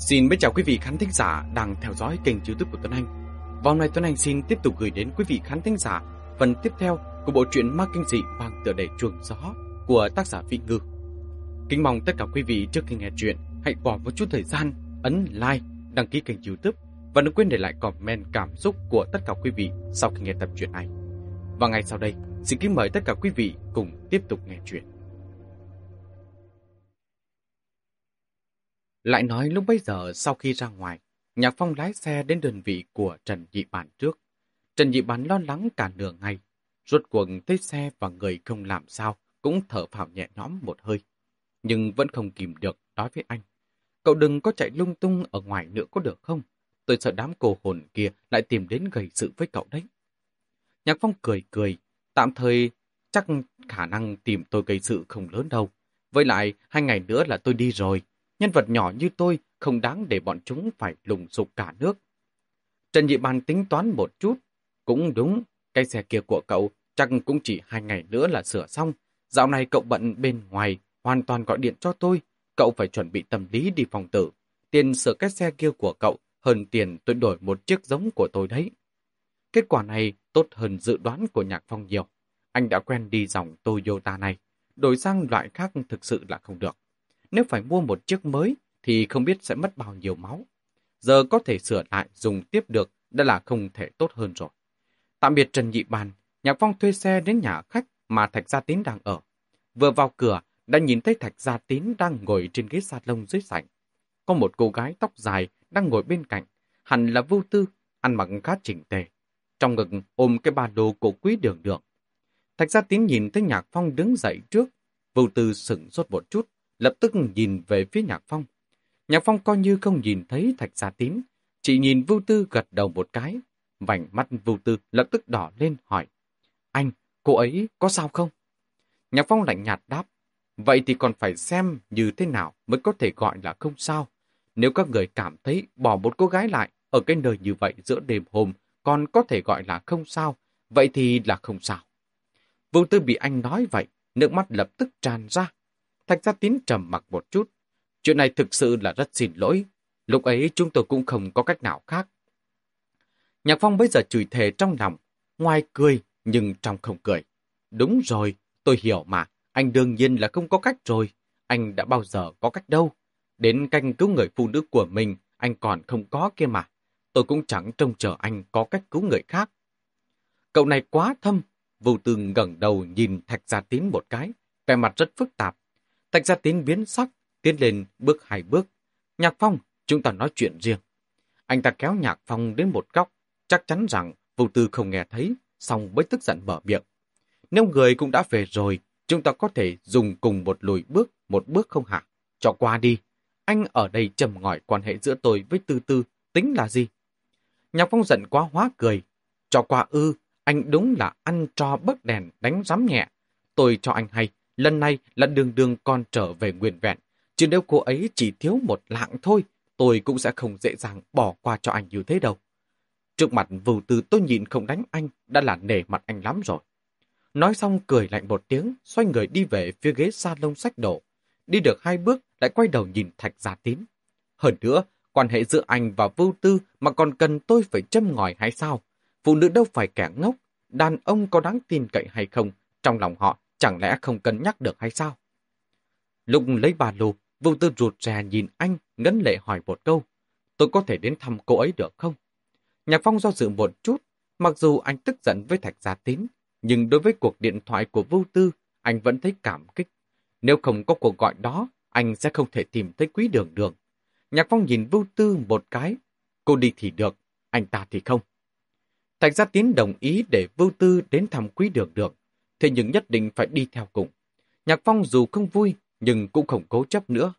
Xin mến chào quý vị khán thính giả đang theo dõi kênh youtube của Tuấn Anh. Vào hôm nay Tuấn Anh xin tiếp tục gửi đến quý vị khán thính giả phần tiếp theo của bộ truyện ma kinh dị mang tựa đề chuồng gió của tác giả Vị Ngư. Kính mong tất cả quý vị trước khi nghe chuyện hãy bỏ một chút thời gian ấn like, đăng ký kênh youtube và đừng quên để lại comment cảm xúc của tất cả quý vị sau khi nghe tập truyện này. Và ngay sau đây, xin kính mời tất cả quý vị cùng tiếp tục nghe chuyện. Lại nói lúc bấy giờ sau khi ra ngoài, Nhạc Phong lái xe đến đơn vị của Trần Nhị Bản trước. Trần Nhị Bản lo lắng cả nửa ngày, rốt cuộc thấy xe và người không làm sao, cũng thở phào nhẹ nhõm một hơi. Nhưng vẫn không kìm được nói với anh. Cậu đừng có chạy lung tung ở ngoài nữa có được không? Tôi sợ đám cô hồn kia lại tìm đến gây sự với cậu đấy. Nhạc Phong cười cười, tạm thời chắc khả năng tìm tôi gây sự không lớn đâu. Với lại, hai ngày nữa là tôi đi rồi, Nhân vật nhỏ như tôi không đáng để bọn chúng phải lùng sục cả nước. Trần Nhị Bàn tính toán một chút. Cũng đúng, cái xe kia của cậu chắc cũng chỉ hai ngày nữa là sửa xong. Dạo này cậu bận bên ngoài, hoàn toàn gọi điện cho tôi. Cậu phải chuẩn bị tâm lý đi phòng tử. Tiền sửa cái xe kia của cậu hơn tiền tôi đổi một chiếc giống của tôi đấy. Kết quả này tốt hơn dự đoán của Nhạc Phong nhiều. Anh đã quen đi dòng Toyota này. Đổi sang loại khác thực sự là không được. Nếu phải mua một chiếc mới thì không biết sẽ mất bao nhiêu máu. Giờ có thể sửa lại dùng tiếp được đã là không thể tốt hơn rồi. Tạm biệt Trần Nhị Bàn, Nhạc Phong thuê xe đến nhà khách mà Thạch Gia Tín đang ở. Vừa vào cửa, đã nhìn thấy Thạch Gia Tín đang ngồi trên ghế salon dưới sảnh. Có một cô gái tóc dài đang ngồi bên cạnh, hẳn là Vưu Tư, ăn mặc khá chỉnh tề. Trong ngực ôm cái ba đồ cổ quý đường đường. Thạch Gia Tín nhìn thấy Nhạc Phong đứng dậy trước, Vưu Tư sửng sốt một chút, lập tức nhìn về phía Nhạc Phong. Nhạc Phong coi như không nhìn thấy Thạch Gia Tín, chỉ nhìn Vưu Tư gật đầu một cái. Vành mắt Vưu Tư lập tức đỏ lên hỏi, Anh, cô ấy có sao không? Nhạc Phong lạnh nhạt đáp, vậy thì còn phải xem như thế nào mới có thể gọi là không sao. Nếu các người cảm thấy bỏ một cô gái lại ở cái nơi như vậy giữa đêm hôm còn có thể gọi là không sao, vậy thì là không sao. Vưu Tư bị anh nói vậy, nước mắt lập tức tràn ra. Thạch Gia Tín trầm mặc một chút. Chuyện này thực sự là rất xin lỗi. Lúc ấy chúng tôi cũng không có cách nào khác. Nhạc Phong bây giờ chửi thề trong lòng, ngoài cười nhưng trong không cười. Đúng rồi, tôi hiểu mà, anh đương nhiên là không có cách rồi. Anh đã bao giờ có cách đâu. Đến canh cứu người phụ nữ của mình, anh còn không có kia mà. Tôi cũng chẳng trông chờ anh có cách cứu người khác. Cậu này quá thâm. Vô tư ngẩng đầu nhìn Thạch Gia Tín một cái, vẻ mặt rất phức tạp. Thạch gia tín biến sắc, tiến lên bước hai bước. Nhạc Phong, chúng ta nói chuyện riêng. Anh ta kéo Nhạc Phong đến một góc, chắc chắn rằng vô tư không nghe thấy, xong mới tức giận mở miệng. Nếu người cũng đã về rồi, chúng ta có thể dùng cùng một lùi bước, một bước không hả? Cho qua đi. Anh ở đây trầm ngòi quan hệ giữa tôi với Tư Tư, tính là gì? Nhạc Phong giận quá hóa cười. Cho qua ư, anh đúng là ăn cho bớt đèn đánh rắm nhẹ. Tôi cho anh hay, Lần này là đường đường con trở về nguyên vẹn. Chứ nếu cô ấy chỉ thiếu một lạng thôi, tôi cũng sẽ không dễ dàng bỏ qua cho anh như thế đâu. Trước mặt vù từ tôi nhìn không đánh anh đã là nể mặt anh lắm rồi. Nói xong cười lạnh một tiếng, xoay người đi về phía ghế salon sách đổ. Đi được hai bước, lại quay đầu nhìn Thạch giả Tín. Hơn nữa, quan hệ giữa anh và Vưu Tư mà còn cần tôi phải châm ngòi hay sao? Phụ nữ đâu phải kẻ ngốc, đàn ông có đáng tin cậy hay không, trong lòng họ Chẳng lẽ không cân nhắc được hay sao? Lúc lấy ba lô, Vô Tư rụt rè nhìn anh, ngấn lệ hỏi một câu. Tôi có thể đến thăm cô ấy được không? Nhạc Phong do dự một chút, mặc dù anh tức giận với Thạch Gia Tín, nhưng đối với cuộc điện thoại của Vô Tư, anh vẫn thấy cảm kích. Nếu không có cuộc gọi đó, anh sẽ không thể tìm thấy quý đường đường. Nhạc Phong nhìn Vô Tư một cái. Cô đi thì được, anh ta thì không. Thạch Gia Tín đồng ý để Vô Tư đến thăm quý đường đường thế nhưng nhất định phải đi theo cùng. Nhạc Phong dù không vui, nhưng cũng không cố chấp nữa.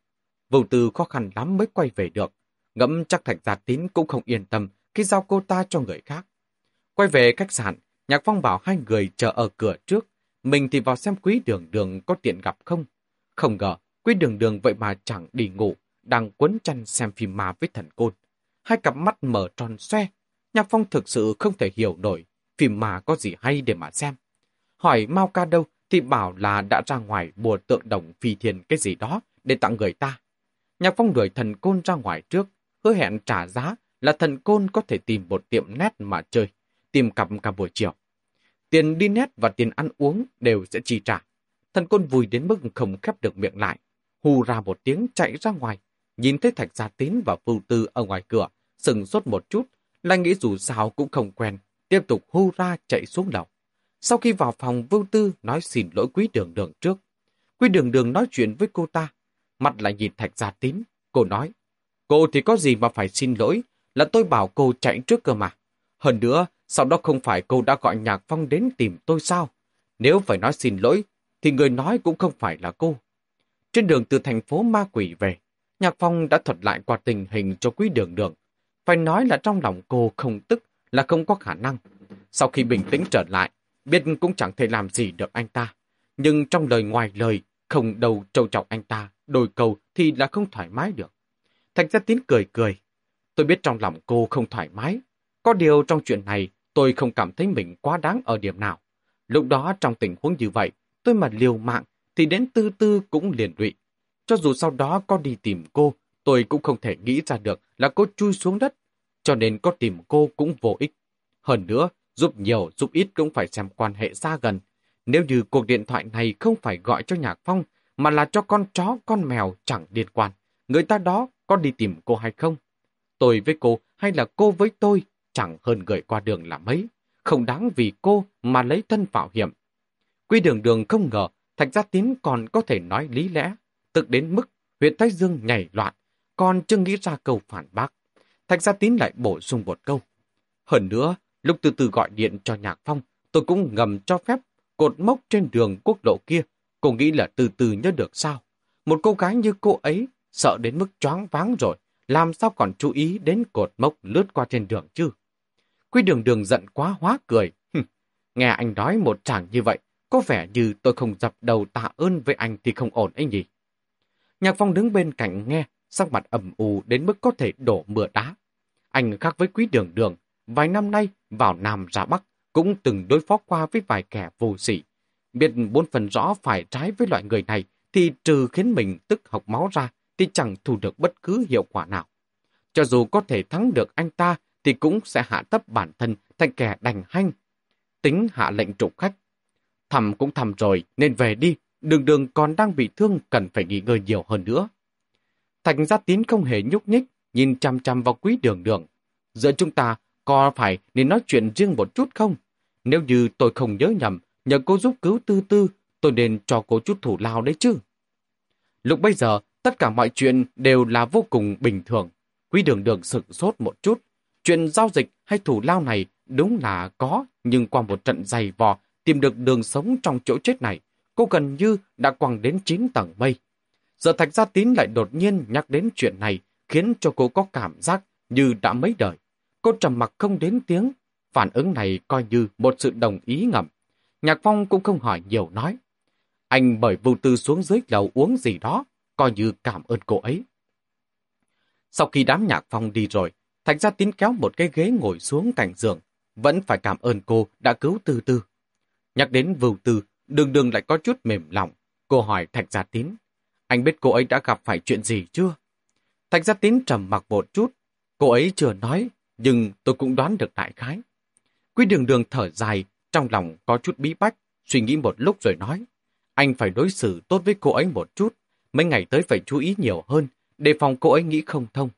Vô tư khó khăn lắm mới quay về được. Ngẫm chắc Thạch Gia Tín cũng không yên tâm khi giao cô ta cho người khác. Quay về khách sạn, Nhạc Phong bảo hai người chờ ở cửa trước. Mình thì vào xem quý đường đường có tiện gặp không. Không ngờ, quý đường đường vậy mà chẳng đi ngủ, đang quấn chăn xem phim ma với thần côn. Hai cặp mắt mở tròn xoe. Nhạc Phong thực sự không thể hiểu nổi phim ma có gì hay để mà xem. Hỏi Mao Ca đâu thì bảo là đã ra ngoài bùa tượng đồng phi thiền cái gì đó để tặng người ta. Nhạc Phong đuổi thần côn ra ngoài trước, hứa hẹn trả giá là thần côn có thể tìm một tiệm nét mà chơi, tìm cặp cả buổi chiều. Tiền đi nét và tiền ăn uống đều sẽ chi trả. Thần côn vui đến mức không khép được miệng lại, hù ra một tiếng chạy ra ngoài, nhìn thấy Thạch Gia Tín và Phu Tư ở ngoài cửa, sừng sốt một chút, lại nghĩ dù sao cũng không quen, tiếp tục hô ra chạy xuống lầu. Sau khi vào phòng, Vưu Tư nói xin lỗi quý đường đường trước. Quý đường đường nói chuyện với cô ta, mặt lại nhìn Thạch Gia Tín. Cô nói, cô thì có gì mà phải xin lỗi, là tôi bảo cô chạy trước cơ mà. Hơn nữa, sau đó không phải cô đã gọi Nhạc Phong đến tìm tôi sao? Nếu phải nói xin lỗi, thì người nói cũng không phải là cô. Trên đường từ thành phố Ma Quỷ về, Nhạc Phong đã thuật lại qua tình hình cho quý đường đường. Phải nói là trong lòng cô không tức là không có khả năng. Sau khi bình tĩnh trở lại, biết cũng chẳng thể làm gì được anh ta. Nhưng trong lời ngoài lời, không đầu trâu trọng anh ta, đôi câu thì là không thoải mái được. Thạch Gia Tín cười cười. Tôi biết trong lòng cô không thoải mái. Có điều trong chuyện này, tôi không cảm thấy mình quá đáng ở điểm nào. Lúc đó trong tình huống như vậy, tôi mà liều mạng thì đến tư tư cũng liền lụy. Cho dù sau đó có đi tìm cô, tôi cũng không thể nghĩ ra được là cô chui xuống đất, cho nên có tìm cô cũng vô ích. Hơn nữa, giúp nhiều giúp ít cũng phải xem quan hệ xa gần. Nếu như cuộc điện thoại này không phải gọi cho Nhạc Phong, mà là cho con chó, con mèo chẳng liên quan, người ta đó có đi tìm cô hay không? Tôi với cô hay là cô với tôi chẳng hơn người qua đường là mấy, không đáng vì cô mà lấy thân bảo hiểm. Quy đường đường không ngờ Thạch Gia Tín còn có thể nói lý lẽ, tức đến mức huyện Thái Dương nhảy loạn, còn chưa nghĩ ra câu phản bác. Thạch Gia Tín lại bổ sung một câu. Hơn nữa, lúc từ từ gọi điện cho Nhạc Phong, tôi cũng ngầm cho phép cột mốc trên đường quốc lộ kia. Cô nghĩ là từ từ nhớ được sao? Một cô gái như cô ấy sợ đến mức choáng váng rồi, làm sao còn chú ý đến cột mốc lướt qua trên đường chứ? Quy đường đường giận quá hóa cười. Nghe anh nói một chàng như vậy, có vẻ như tôi không dập đầu tạ ơn với anh thì không ổn ấy nhỉ. Nhạc Phong đứng bên cạnh nghe, sắc mặt ẩm u đến mức có thể đổ mưa đá. Anh khác với quý đường đường, vài năm nay vào Nam ra Bắc cũng từng đối phó qua với vài kẻ vô sĩ. Biết bốn phần rõ phải trái với loại người này thì trừ khiến mình tức học máu ra thì chẳng thu được bất cứ hiệu quả nào. Cho dù có thể thắng được anh ta thì cũng sẽ hạ thấp bản thân thành kẻ đành hanh. Tính hạ lệnh trục khách. Thầm cũng thầm rồi nên về đi, đường đường còn đang bị thương cần phải nghỉ ngơi nhiều hơn nữa. Thành gia tín không hề nhúc nhích, nhìn chăm chăm vào quý đường đường. Giữa chúng ta có phải nên nói chuyện riêng một chút không? Nếu như tôi không nhớ nhầm, nhờ cô giúp cứu tư tư, tôi nên cho cô chút thủ lao đấy chứ. Lúc bây giờ, tất cả mọi chuyện đều là vô cùng bình thường. Quý đường đường sửng sốt một chút. Chuyện giao dịch hay thủ lao này đúng là có, nhưng qua một trận dày vò, tìm được đường sống trong chỗ chết này, cô gần như đã quăng đến 9 tầng mây. Giờ Thạch Gia Tín lại đột nhiên nhắc đến chuyện này, khiến cho cô có cảm giác như đã mấy đời. Cô trầm mặc không đến tiếng, phản ứng này coi như một sự đồng ý ngầm. Nhạc Phong cũng không hỏi nhiều nói. Anh bởi vô tư xuống dưới lầu uống gì đó, coi như cảm ơn cô ấy. Sau khi đám nhạc Phong đi rồi, Thạch Gia Tín kéo một cái ghế ngồi xuống cạnh giường, vẫn phải cảm ơn cô đã cứu Tư Tư. Nhắc đến vưu tư, đường đường lại có chút mềm lòng. Cô hỏi Thạch Gia Tín, anh biết cô ấy đã gặp phải chuyện gì chưa? Thạch Gia Tín trầm mặc một chút, cô ấy chưa nói, nhưng tôi cũng đoán được đại khái. Quý đường đường thở dài, trong lòng có chút bí bách, suy nghĩ một lúc rồi nói, anh phải đối xử tốt với cô ấy một chút, mấy ngày tới phải chú ý nhiều hơn, đề phòng cô ấy nghĩ không thông.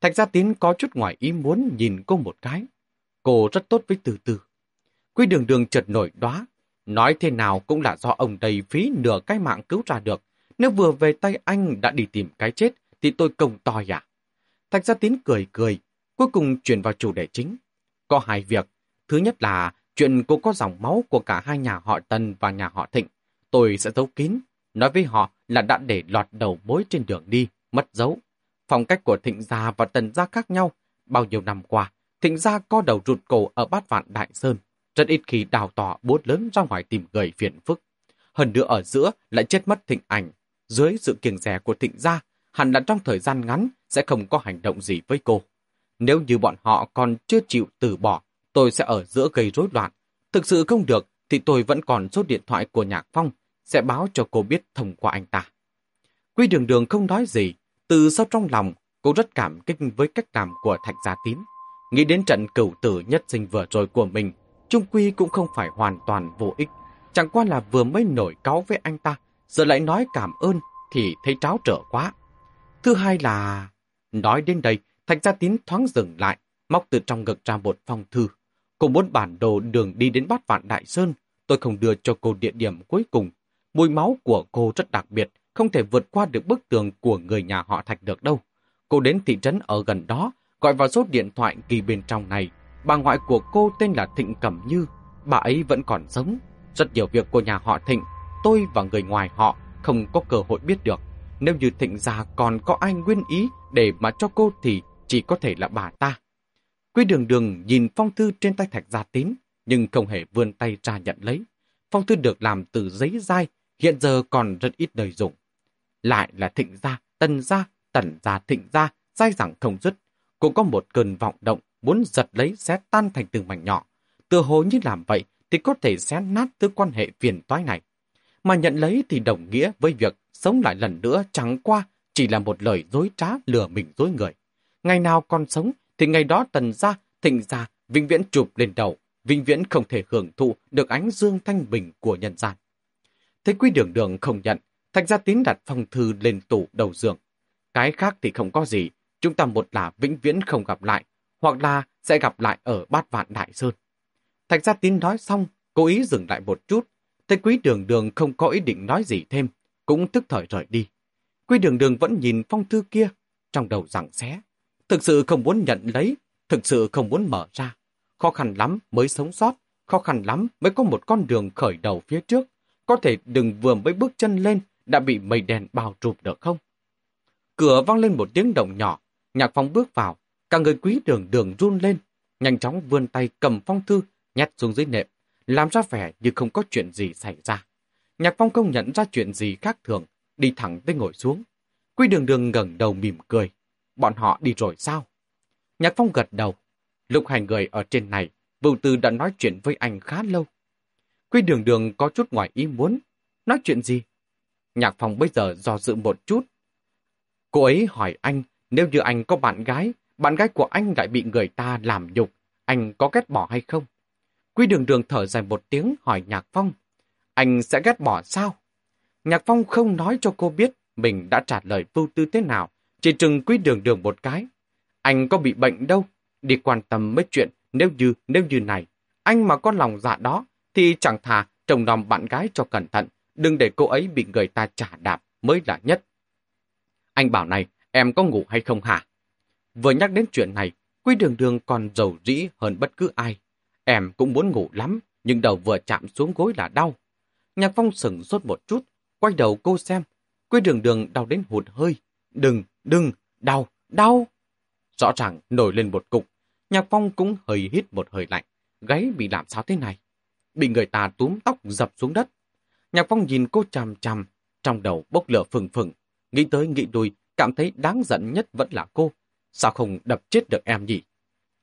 Thạch Gia Tín có chút ngoài ý muốn nhìn cô một cái. Cô rất tốt với từ từ. Quý đường đường chợt nổi đóa Nói thế nào cũng là do ông đầy phí nửa cái mạng cứu ra được. Nếu vừa về tay anh đã đi tìm cái chết, thì tôi công to à? Thạch gia tín cười cười, cuối cùng chuyển vào chủ đề chính. Có hai việc. Thứ nhất là chuyện cô có dòng máu của cả hai nhà họ Tân và nhà họ Thịnh. Tôi sẽ giấu kín, nói với họ là đã để lọt đầu mối trên đường đi, mất dấu. Phong cách của Thịnh gia và Tần gia khác nhau. Bao nhiêu năm qua, Thịnh gia co đầu rụt cổ ở bát vạn Đại Sơn, rất ít khi đào tỏ bút lớn ra ngoài tìm gầy phiền phức. Hơn nữa ở giữa lại chết mất thịnh ảnh. Dưới sự kiêng rẻ của thịnh gia, hẳn là trong thời gian ngắn sẽ không có hành động gì với cô. Nếu như bọn họ còn chưa chịu từ bỏ, tôi sẽ ở giữa gây rối loạn. Thực sự không được, thì tôi vẫn còn số điện thoại của Nhạc Phong, sẽ báo cho cô biết thông qua anh ta. Quy đường đường không nói gì, Từ sâu trong lòng, cô rất cảm kích với cách làm của Thạch Gia Tín. Nghĩ đến trận cửu tử nhất sinh vừa rồi của mình, Trung Quy cũng không phải hoàn toàn vô ích. Chẳng qua là vừa mới nổi cáo với anh ta, giờ lại nói cảm ơn thì thấy tráo trở quá. Thứ hai là... Nói đến đây, Thạch Gia Tín thoáng dừng lại, móc từ trong ngực ra một phong thư. Cô muốn bản đồ đường đi đến bát vạn Đại Sơn. Tôi không đưa cho cô địa điểm cuối cùng. Mùi máu của cô rất đặc biệt, không thể vượt qua được bức tường của người nhà họ Thạch được đâu. Cô đến thị trấn ở gần đó, gọi vào số điện thoại kỳ bên trong này. Bà ngoại của cô tên là Thịnh Cẩm Như, bà ấy vẫn còn sống. Rất nhiều việc của nhà họ Thịnh, tôi và người ngoài họ không có cơ hội biết được. Nếu như Thịnh già còn có ai nguyên ý để mà cho cô thì chỉ có thể là bà ta. Quý đường đường nhìn phong thư trên tay Thạch Gia Tín, nhưng không hề vươn tay ra nhận lấy. Phong thư được làm từ giấy dai, hiện giờ còn rất ít đời dùng. Lại là thịnh gia, tân gia, tần gia thịnh gia, dai dẳng không dứt. Cũng có một cơn vọng động muốn giật lấy xé tan thành từng mảnh nhỏ. Từ hồ như làm vậy thì có thể xé nát thứ quan hệ phiền toái này. Mà nhận lấy thì đồng nghĩa với việc sống lại lần nữa chẳng qua chỉ là một lời dối trá lừa mình dối người. Ngày nào còn sống thì ngày đó tần gia, thịnh gia, vĩnh viễn chụp lên đầu, vĩnh viễn không thể hưởng thụ được ánh dương thanh bình của nhân gian. Thấy quý đường đường không nhận, thạch gia tín đặt phong thư lên tủ đầu giường. Cái khác thì không có gì, chúng ta một là vĩnh viễn không gặp lại, hoặc là sẽ gặp lại ở bát vạn đại sơn. Thạch gia tín nói xong, cố ý dừng lại một chút, thấy quý đường đường không có ý định nói gì thêm, cũng tức thời rời đi. Quý đường đường vẫn nhìn phong thư kia, trong đầu rằng xé. Thực sự không muốn nhận lấy, thực sự không muốn mở ra. Khó khăn lắm mới sống sót, khó khăn lắm mới có một con đường khởi đầu phía trước. Có thể đừng vừa mới bước chân lên đã bị mây đèn bao trùm được không? Cửa vang lên một tiếng động nhỏ, nhạc phong bước vào, cả người quý đường đường run lên, nhanh chóng vươn tay cầm phong thư, nhét xuống dưới nệm, làm ra vẻ như không có chuyện gì xảy ra. Nhạc phong không nhận ra chuyện gì khác thường, đi thẳng tới ngồi xuống. Quý đường đường ngẩng đầu mỉm cười. Bọn họ đi rồi sao? Nhạc phong gật đầu. Lúc hai người ở trên này, Vưu Tư đã nói chuyện với anh khá lâu. quy đường đường có chút ngoài ý muốn. Nói chuyện gì? Nhạc phong bây giờ do dự một chút. Cô ấy hỏi anh, nếu như anh có bạn gái, bạn gái của anh lại bị người ta làm nhục, anh có ghét bỏ hay không? quy đường đường thở dài một tiếng hỏi Nhạc Phong. Anh sẽ ghét bỏ sao? Nhạc Phong không nói cho cô biết mình đã trả lời vưu tư thế nào, chỉ trừng quý đường đường một cái. Anh có bị bệnh đâu, đi quan tâm mấy chuyện nếu như, nếu như này. Anh mà có lòng dạ đó, thì chẳng thà trồng nòm bạn gái cho cẩn thận, đừng để cô ấy bị người ta trả đạp mới là nhất. Anh bảo này, em có ngủ hay không hả? Vừa nhắc đến chuyện này, quý đường đường còn giàu dĩ hơn bất cứ ai. Em cũng muốn ngủ lắm, nhưng đầu vừa chạm xuống gối là đau. Nhạc phong sừng sốt một chút, quay đầu cô xem. Quý đường đường đau đến hụt hơi. Đừng, đừng, đau, đau. Rõ ràng nổi lên một cục. Nhạc phong cũng hơi hít một hơi lạnh. Gáy bị làm sao thế này? Bị người ta túm tóc dập xuống đất. Nhạc phong nhìn cô chằm chằm, trong đầu bốc lửa phừng phừng. Nghĩ tới nghĩ đuôi, cảm thấy đáng giận nhất vẫn là cô. Sao không đập chết được em nhỉ?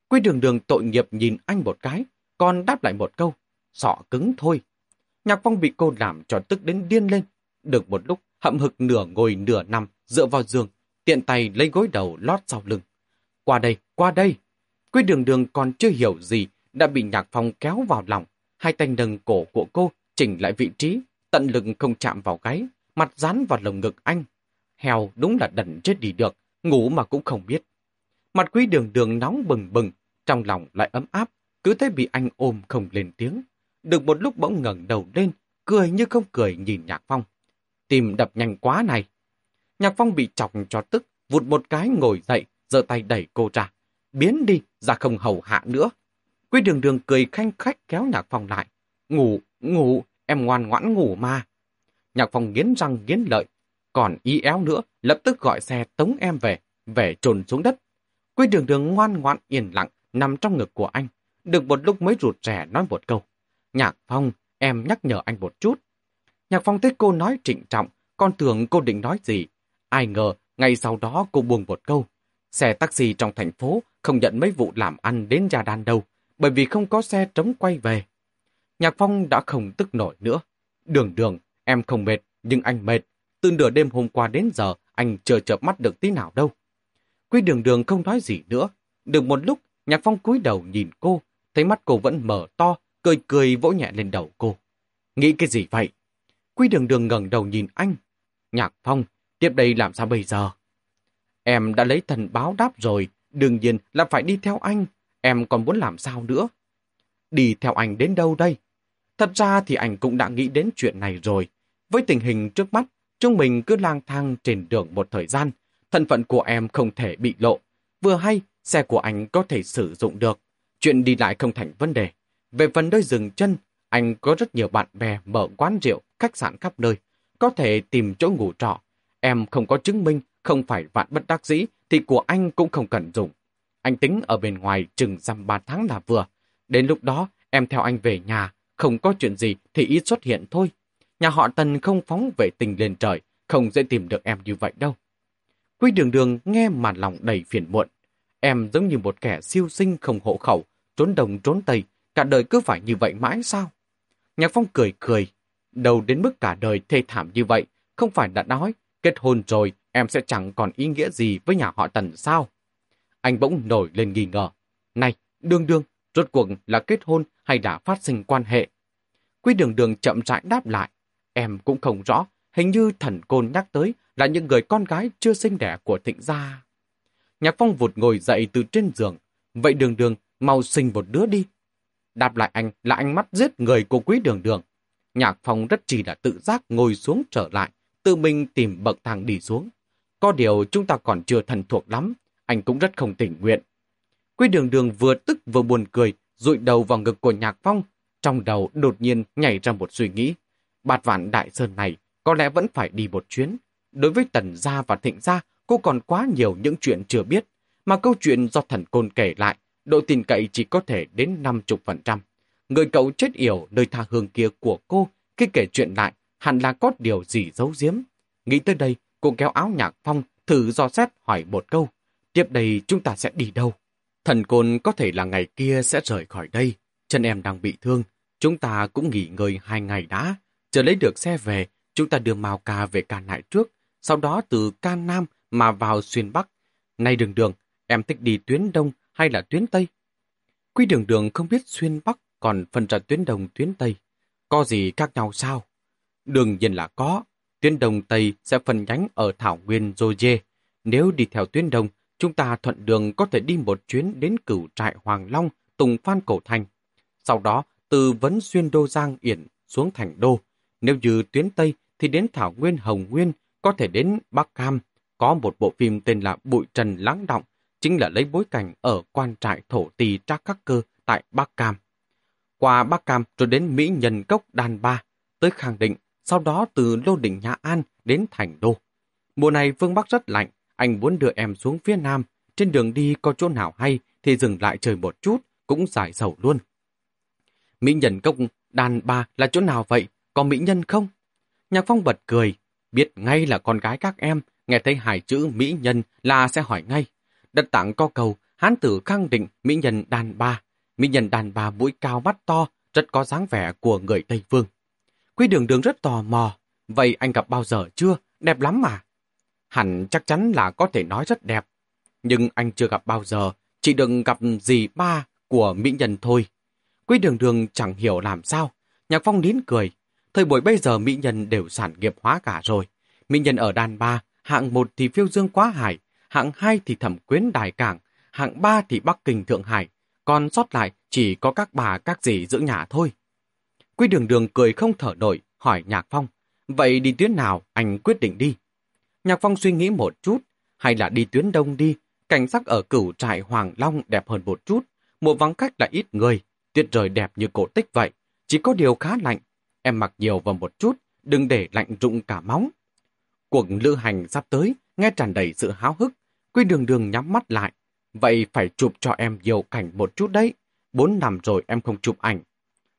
Quy đường đường tội nghiệp nhìn anh một cái, còn đáp lại một câu. Sọ cứng thôi. Nhạc phong bị cô làm cho tức đến điên lên. Được một lúc, hậm hực nửa ngồi nửa nằm, dựa vào giường, tiện tay lấy gối đầu lót sau lưng. Qua đây, qua đây. Quý đường đường còn chưa hiểu gì, đã bị nhạc phong kéo vào lòng. Hai tay nâng cổ của cô, chỉnh lại vị trí, tận lực không chạm vào gáy, mặt dán vào lồng ngực anh. Heo đúng là đần chết đi được, ngủ mà cũng không biết. Mặt quý đường đường nóng bừng bừng, trong lòng lại ấm áp, cứ thế bị anh ôm không lên tiếng. Được một lúc bỗng ngẩng đầu lên, cười như không cười nhìn Nhạc Phong. Tìm đập nhanh quá này. Nhạc Phong bị chọc cho tức, vụt một cái ngồi dậy, giơ tay đẩy cô ra. Biến đi, ra không hầu hạ nữa. Quý đường đường cười khanh khách kéo Nhạc Phong lại. Ngủ, ngủ, em ngoan ngoãn ngủ mà. Nhạc Phong nghiến răng nghiến lợi, còn y éo nữa, lập tức gọi xe tống em về, về trồn xuống đất. Quý đường đường ngoan ngoãn yên lặng, nằm trong ngực của anh. Được một lúc mới rụt rẻ nói một câu. Nhạc Phong, em nhắc nhở anh một chút. Nhạc Phong thấy cô nói trịnh trọng, con tưởng cô định nói gì. Ai ngờ, ngay sau đó cô buông một câu. Xe taxi trong thành phố không nhận mấy vụ làm ăn đến gia đan đâu, bởi vì không có xe trống quay về. Nhạc Phong đã không tức nổi nữa. Đường đường, em không mệt, nhưng anh mệt. Từ nửa đêm hôm qua đến giờ, anh chờ chợp mắt được tí nào đâu. Quý đường đường không nói gì nữa. Được một lúc, Nhạc Phong cúi đầu nhìn cô, thấy mắt cô vẫn mở to, cười cười vỗ nhẹ lên đầu cô. Nghĩ cái gì vậy? Quý đường đường ngẩng đầu nhìn anh. Nhạc Phong, tiếp đây làm sao bây giờ? Em đã lấy thần báo đáp rồi, đương nhiên là phải đi theo anh. Em còn muốn làm sao nữa? Đi theo anh đến đâu đây? Thật ra thì anh cũng đã nghĩ đến chuyện này rồi. Với tình hình trước mắt, chúng mình cứ lang thang trên đường một thời gian. Thân phận của em không thể bị lộ. Vừa hay, xe của anh có thể sử dụng được. Chuyện đi lại không thành vấn đề. Về phần nơi dừng chân, anh có rất nhiều bạn bè mở quán rượu, khách sạn khắp nơi. Có thể tìm chỗ ngủ trọ. Em không có chứng minh, không phải vạn bất đắc dĩ, thì của anh cũng không cần dùng. Anh tính ở bên ngoài chừng dăm ba tháng là vừa. Đến lúc đó, em theo anh về nhà, không có chuyện gì thì ít xuất hiện thôi. Nhà họ Tần không phóng vệ tình lên trời, không dễ tìm được em như vậy đâu. Quý đường đường nghe mà lòng đầy phiền muộn. Em giống như một kẻ siêu sinh không hộ khẩu, trốn đồng trốn tây, cả đời cứ phải như vậy mãi sao? Nhạc Phong cười cười, đầu đến mức cả đời thê thảm như vậy, không phải đã nói, kết hôn rồi em sẽ chẳng còn ý nghĩa gì với nhà họ Tần sao? Anh bỗng nổi lên nghi ngờ. Này, đương đương, rốt cuộc là kết hôn hay đã phát sinh quan hệ? Quý đường đường chậm rãi đáp lại. Em cũng không rõ, hình như thần côn nhắc tới là những người con gái chưa sinh đẻ của thịnh gia. Nhạc phong vụt ngồi dậy từ trên giường. Vậy đường đường, mau sinh một đứa đi. Đáp lại anh là ánh mắt giết người của quý đường đường. Nhạc phong rất chỉ là tự giác ngồi xuống trở lại, tự mình tìm bậc thang đi xuống. Có điều chúng ta còn chưa thần thuộc lắm, anh cũng rất không tình nguyện. Quy đường đường vừa tức vừa buồn cười, rụi đầu vào ngực của Nhạc Phong. Trong đầu đột nhiên nhảy ra một suy nghĩ. Bạt vạn đại sơn này có lẽ vẫn phải đi một chuyến. Đối với tần gia và thịnh gia, cô còn quá nhiều những chuyện chưa biết. Mà câu chuyện do thần côn kể lại, độ tin cậy chỉ có thể đến 50%. Người cậu chết yểu nơi tha hương kia của cô, khi kể chuyện lại, hẳn là có điều gì giấu giếm. Nghĩ tới đây, cô kéo áo nhạc phong, thử do xét hỏi một câu. Tiếp đây chúng ta sẽ đi đâu? Thần côn có thể là ngày kia sẽ rời khỏi đây. Chân em đang bị thương. Chúng ta cũng nghỉ ngơi hai ngày đã. Chờ lấy được xe về, chúng ta đưa Mao Ca về Can Nại trước. Sau đó từ Can Nam mà vào xuyên Bắc. Này đường đường, em thích đi tuyến Đông hay là tuyến Tây? Quy đường đường không biết xuyên Bắc còn phân ra tuyến Đông tuyến Tây. Có gì khác nhau sao? Đương nhiên là có. Tuyến Đông Tây sẽ phân nhánh ở Thảo Nguyên Dô Nếu đi theo tuyến Đông, chúng ta thuận đường có thể đi một chuyến đến cửu trại Hoàng Long, Tùng Phan Cổ Thành. Sau đó, từ Vấn Xuyên Đô Giang Yển xuống thành Đô. Nếu như tuyến Tây thì đến Thảo Nguyên Hồng Nguyên, có thể đến Bắc Cam. Có một bộ phim tên là Bụi Trần Lắng Động, chính là lấy bối cảnh ở quan trại thổ tỳ Trác Khắc Cơ tại Bắc Cam. Qua Bắc Cam rồi đến Mỹ Nhân Cốc đan Ba, tới Khang Định, sau đó từ Lô Đỉnh Nhã An đến Thành Đô. Mùa này phương Bắc rất lạnh, anh muốn đưa em xuống phía Nam. Trên đường đi có chỗ nào hay thì dừng lại chơi một chút, cũng giải sầu luôn. Mỹ nhân cốc đàn ba là chỗ nào vậy? Có mỹ nhân không? Nhạc Phong bật cười, biết ngay là con gái các em, nghe thấy hai chữ mỹ nhân là sẽ hỏi ngay. Đất tặng có cầu, hán tử khẳng định mỹ nhân đàn ba. Mỹ nhân đàn ba mũi cao mắt to, rất có dáng vẻ của người Tây Phương. Quý đường đường rất tò mò, vậy anh gặp bao giờ chưa? Đẹp lắm mà. Hẳn chắc chắn là có thể nói rất đẹp. Nhưng anh chưa gặp bao giờ, chỉ đừng gặp gì ba của mỹ nhân thôi. Quý đường đường chẳng hiểu làm sao. Nhạc phong nín cười. Thời buổi bây giờ mỹ nhân đều sản nghiệp hóa cả rồi. Mỹ nhân ở đàn ba, hạng một thì phiêu dương quá hải, hạng hai thì thẩm quyến đài cảng, hạng ba thì Bắc Kinh Thượng Hải, còn sót lại chỉ có các bà các dì giữ nhà thôi. Quy đường đường cười không thở nổi, hỏi Nhạc Phong, vậy đi tuyến nào anh quyết định đi? Nhạc Phong suy nghĩ một chút, hay là đi tuyến đông đi, cảnh sắc ở cửu trại Hoàng Long đẹp hơn một chút, mùa vắng khách là ít người, tuyết rời đẹp như cổ tích vậy, chỉ có điều khá lạnh, em mặc nhiều vào một chút, đừng để lạnh rụng cả móng. Cuộc lữ hành sắp tới, nghe tràn đầy sự háo hức, Quy đường đường nhắm mắt lại, vậy phải chụp cho em nhiều cảnh một chút đấy, bốn năm rồi em không chụp ảnh.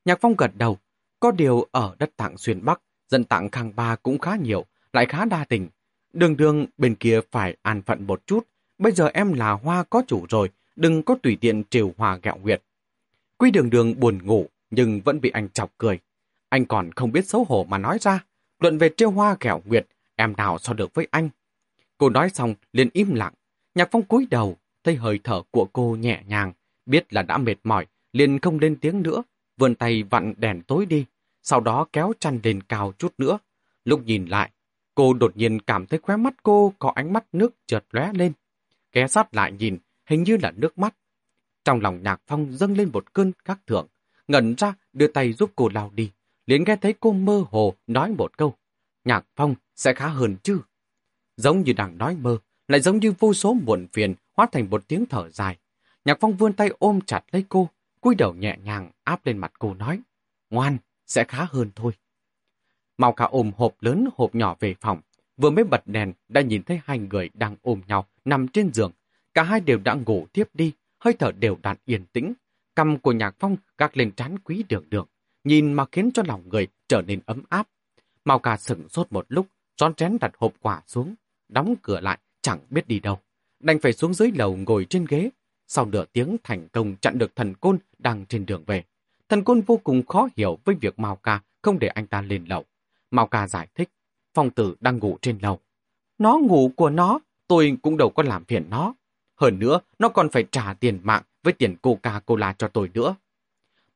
Nhạc Phong gật đầu, có điều ở đất tạng xuyên Bắc, dân tạng khang ba cũng khá nhiều, lại khá đa tình, Đường đường bên kia phải an phận một chút. Bây giờ em là hoa có chủ rồi, đừng có tùy tiện triều hòa gẹo nguyệt. Quy đường đường buồn ngủ, nhưng vẫn bị anh chọc cười. Anh còn không biết xấu hổ mà nói ra. Luận về triều hoa gẹo nguyệt, em nào so được với anh. Cô nói xong liền im lặng. Nhạc phong cúi đầu, thấy hơi thở của cô nhẹ nhàng, biết là đã mệt mỏi, liền không lên tiếng nữa, vươn tay vặn đèn tối đi, sau đó kéo chăn lên cao chút nữa. Lúc nhìn lại, cô đột nhiên cảm thấy khóe mắt cô có ánh mắt nước chợt lóe lên. Ghé sát lại nhìn, hình như là nước mắt. Trong lòng nhạc phong dâng lên một cơn các thượng, ngẩn ra đưa tay giúp cô lao đi, liền nghe thấy cô mơ hồ nói một câu. Nhạc phong sẽ khá hơn chứ. Giống như đang nói mơ, lại giống như vô số muộn phiền hóa thành một tiếng thở dài. Nhạc phong vươn tay ôm chặt lấy cô, cúi đầu nhẹ nhàng áp lên mặt cô nói, ngoan, sẽ khá hơn thôi. Mau cả ôm hộp lớn hộp nhỏ về phòng, vừa mới bật đèn đã nhìn thấy hai người đang ôm nhau nằm trên giường. Cả hai đều đã ngủ tiếp đi, hơi thở đều đặn yên tĩnh. Cầm của nhạc phong gác lên trán quý đường đường, nhìn mà khiến cho lòng người trở nên ấm áp. Mau cả sửng sốt một lúc, rón chén đặt hộp quả xuống, đóng cửa lại, chẳng biết đi đâu. Đành phải xuống dưới lầu ngồi trên ghế, sau nửa tiếng thành công chặn được thần côn đang trên đường về. Thần côn vô cùng khó hiểu với việc Mao Ca không để anh ta lên lầu. Mao Ca giải thích, phong tử đang ngủ trên lầu. Nó ngủ của nó, tôi cũng đâu có làm phiền nó. Hơn nữa, nó còn phải trả tiền mạng với tiền Coca-Cola cho tôi nữa.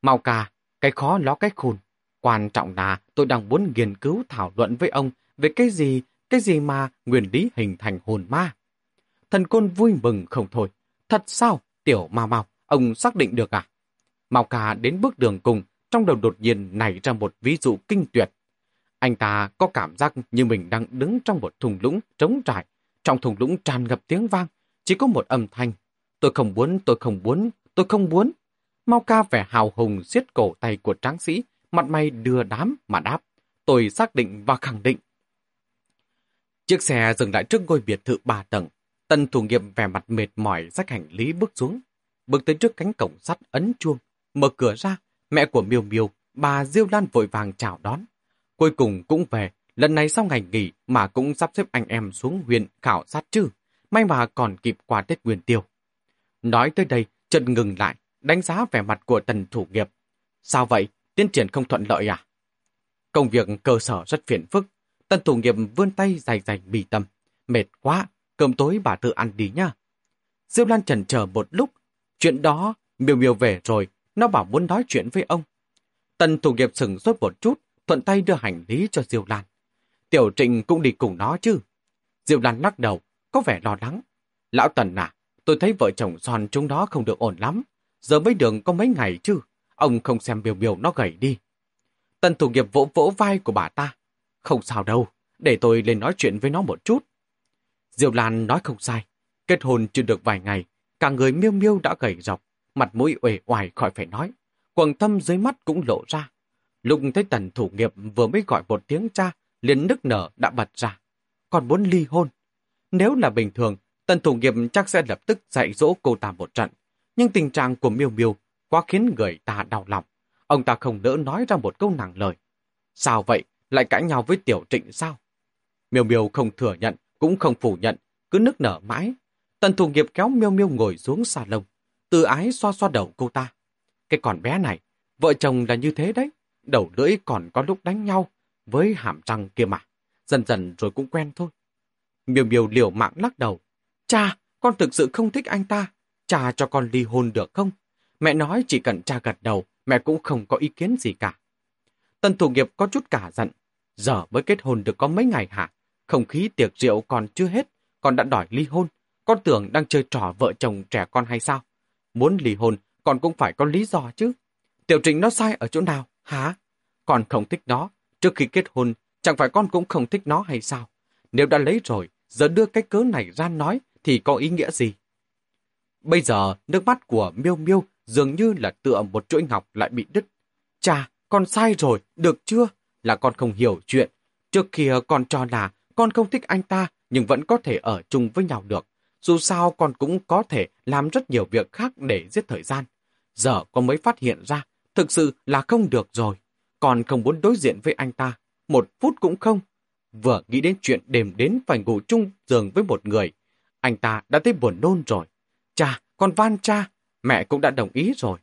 Mao Ca, cái khó ló cái khôn. Quan trọng là tôi đang muốn nghiên cứu thảo luận với ông về cái gì, cái gì mà nguyên lý hình thành hồn ma. Thần côn vui mừng không thôi. Thật sao, tiểu mau mau, ông xác định được à? Mao Ca đến bước đường cùng, trong đầu đột nhiên nảy ra một ví dụ kinh tuyệt. Anh ta có cảm giác như mình đang đứng trong một thùng lũng trống trải. Trong thùng lũng tràn ngập tiếng vang, chỉ có một âm thanh. Tôi không muốn, tôi không muốn, tôi không muốn. Mao Ca vẻ hào hùng siết cổ tay của tráng sĩ, mặt mày đưa đám mà đáp. Tôi xác định và khẳng định. Chiếc xe dừng lại trước ngôi biệt thự ba tầng. Tân thủ nghiệm vẻ mặt mệt mỏi rách hành lý bước xuống. Bước tới trước cánh cổng sắt ấn chuông. Mở cửa ra, mẹ của Miêu Miêu, bà Diêu Lan vội vàng chào đón. Cuối cùng cũng về, lần này sau ngày nghỉ mà cũng sắp xếp anh em xuống huyện khảo sát chứ. May mà còn kịp qua Tết Nguyên Tiêu. Nói tới đây, Trần ngừng lại, đánh giá vẻ mặt của tần thủ nghiệp. Sao vậy? Tiến triển không thuận lợi à? Công việc cơ sở rất phiền phức. Tần thủ nghiệp vươn tay dài dài bì tâm. Mệt quá, cơm tối bà tự ăn đi nha. Diêu Lan chần chờ một lúc. Chuyện đó, miêu miêu về rồi, nó bảo muốn nói chuyện với ông. Tần thủ nghiệp sừng sốt một chút, thuận tay đưa hành lý cho Diêu Lan. Tiểu Trịnh cũng đi cùng nó chứ. Diêu Lan lắc đầu, có vẻ lo lắng. Lão Tần à, tôi thấy vợ chồng son chúng đó không được ổn lắm. Giờ mới đường có mấy ngày chứ. Ông không xem biểu biểu nó gầy đi. Tần thủ nghiệp vỗ vỗ vai của bà ta. Không sao đâu, để tôi lên nói chuyện với nó một chút. Diêu Lan nói không sai. Kết hôn chưa được vài ngày, cả người miêu miêu đã gầy rọc, mặt mũi uể oải khỏi phải nói. Quầng tâm dưới mắt cũng lộ ra. Lúc thấy tần thủ nghiệp vừa mới gọi một tiếng cha, liền nức nở đã bật ra. Còn muốn ly hôn. Nếu là bình thường, tần thủ nghiệp chắc sẽ lập tức dạy dỗ cô ta một trận. Nhưng tình trạng của miêu miêu quá khiến người ta đau lòng. Ông ta không đỡ nói ra một câu nặng lời. Sao vậy? Lại cãi nhau với tiểu trịnh sao? Miêu miêu không thừa nhận, cũng không phủ nhận, cứ nức nở mãi. Tần thủ nghiệp kéo miêu miêu ngồi xuống xà lông, từ ái xoa xoa đầu cô ta. Cái con bé này, vợ chồng là như thế đấy, đầu lưỡi còn có lúc đánh nhau, với hàm răng kia mà. Dần dần rồi cũng quen thôi. Miêu miêu liều mạng lắc đầu. Cha, con thực sự không thích anh ta. Cha cho con ly hôn được không? Mẹ nói chỉ cần cha gật đầu, mẹ cũng không có ý kiến gì cả. tân thủ nghiệp có chút cả giận. Giờ mới kết hôn được có mấy ngày hả? Không khí tiệc rượu còn chưa hết, con đã đòi ly hôn. Con tưởng đang chơi trò vợ chồng trẻ con hay sao? Muốn ly hôn, còn cũng phải có lý do chứ. Tiểu trình nó sai ở chỗ nào, hả? Con không thích nó, trước khi kết hôn, chẳng phải con cũng không thích nó hay sao? Nếu đã lấy rồi, giờ đưa cái cớ này ra nói thì có ý nghĩa gì? Bây giờ, nước mắt của Miêu Miêu dường như là tựa một chuỗi ngọc lại bị đứt. Chà, con sai rồi, được chưa? Là con không hiểu chuyện. Trước kia con cho là con không thích anh ta, nhưng vẫn có thể ở chung với nhau được. Dù sao con cũng có thể làm rất nhiều việc khác để giết thời gian. Giờ con mới phát hiện ra, thực sự là không được rồi. Con không muốn đối diện với anh ta, một phút cũng không. Vừa nghĩ đến chuyện đêm đến phải ngủ chung giường với một người, anh ta đã thấy buồn nôn rồi. Cha, con van cha, mẹ cũng đã đồng ý rồi.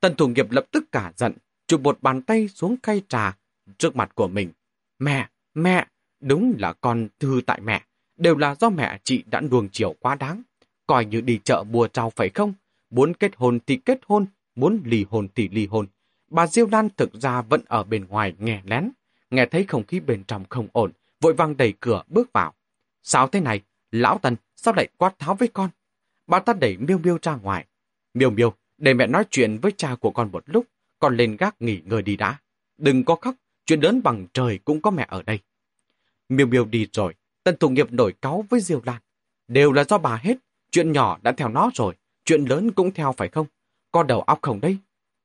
Tần thủ nghiệp lập tức cả giận, chụp một bàn tay xuống khay trà trước mặt của mình. Mẹ, mẹ, đúng là con thư tại mẹ đều là do mẹ chị đã nuông chiều quá đáng. Coi như đi chợ mua rau phải không? Muốn kết hôn thì kết hôn, muốn ly hôn thì ly hôn. Bà Diêu Lan thực ra vẫn ở bên ngoài nghe lén. Nghe thấy không khí bên trong không ổn, vội vàng đẩy cửa bước vào. Sao thế này? Lão Tần, sao lại quát tháo với con? Bà ta đẩy miêu miêu ra ngoài. Miêu miêu, để mẹ nói chuyện với cha của con một lúc, con lên gác nghỉ ngơi đi đã. Đừng có khóc, chuyện lớn bằng trời cũng có mẹ ở đây. Miêu miêu đi rồi, Tần Thủ Nghiệp nổi cáu với Diêu Lan. Đều là do bà hết, chuyện nhỏ đã theo nó rồi, chuyện lớn cũng theo phải không? Có đầu óc không đây?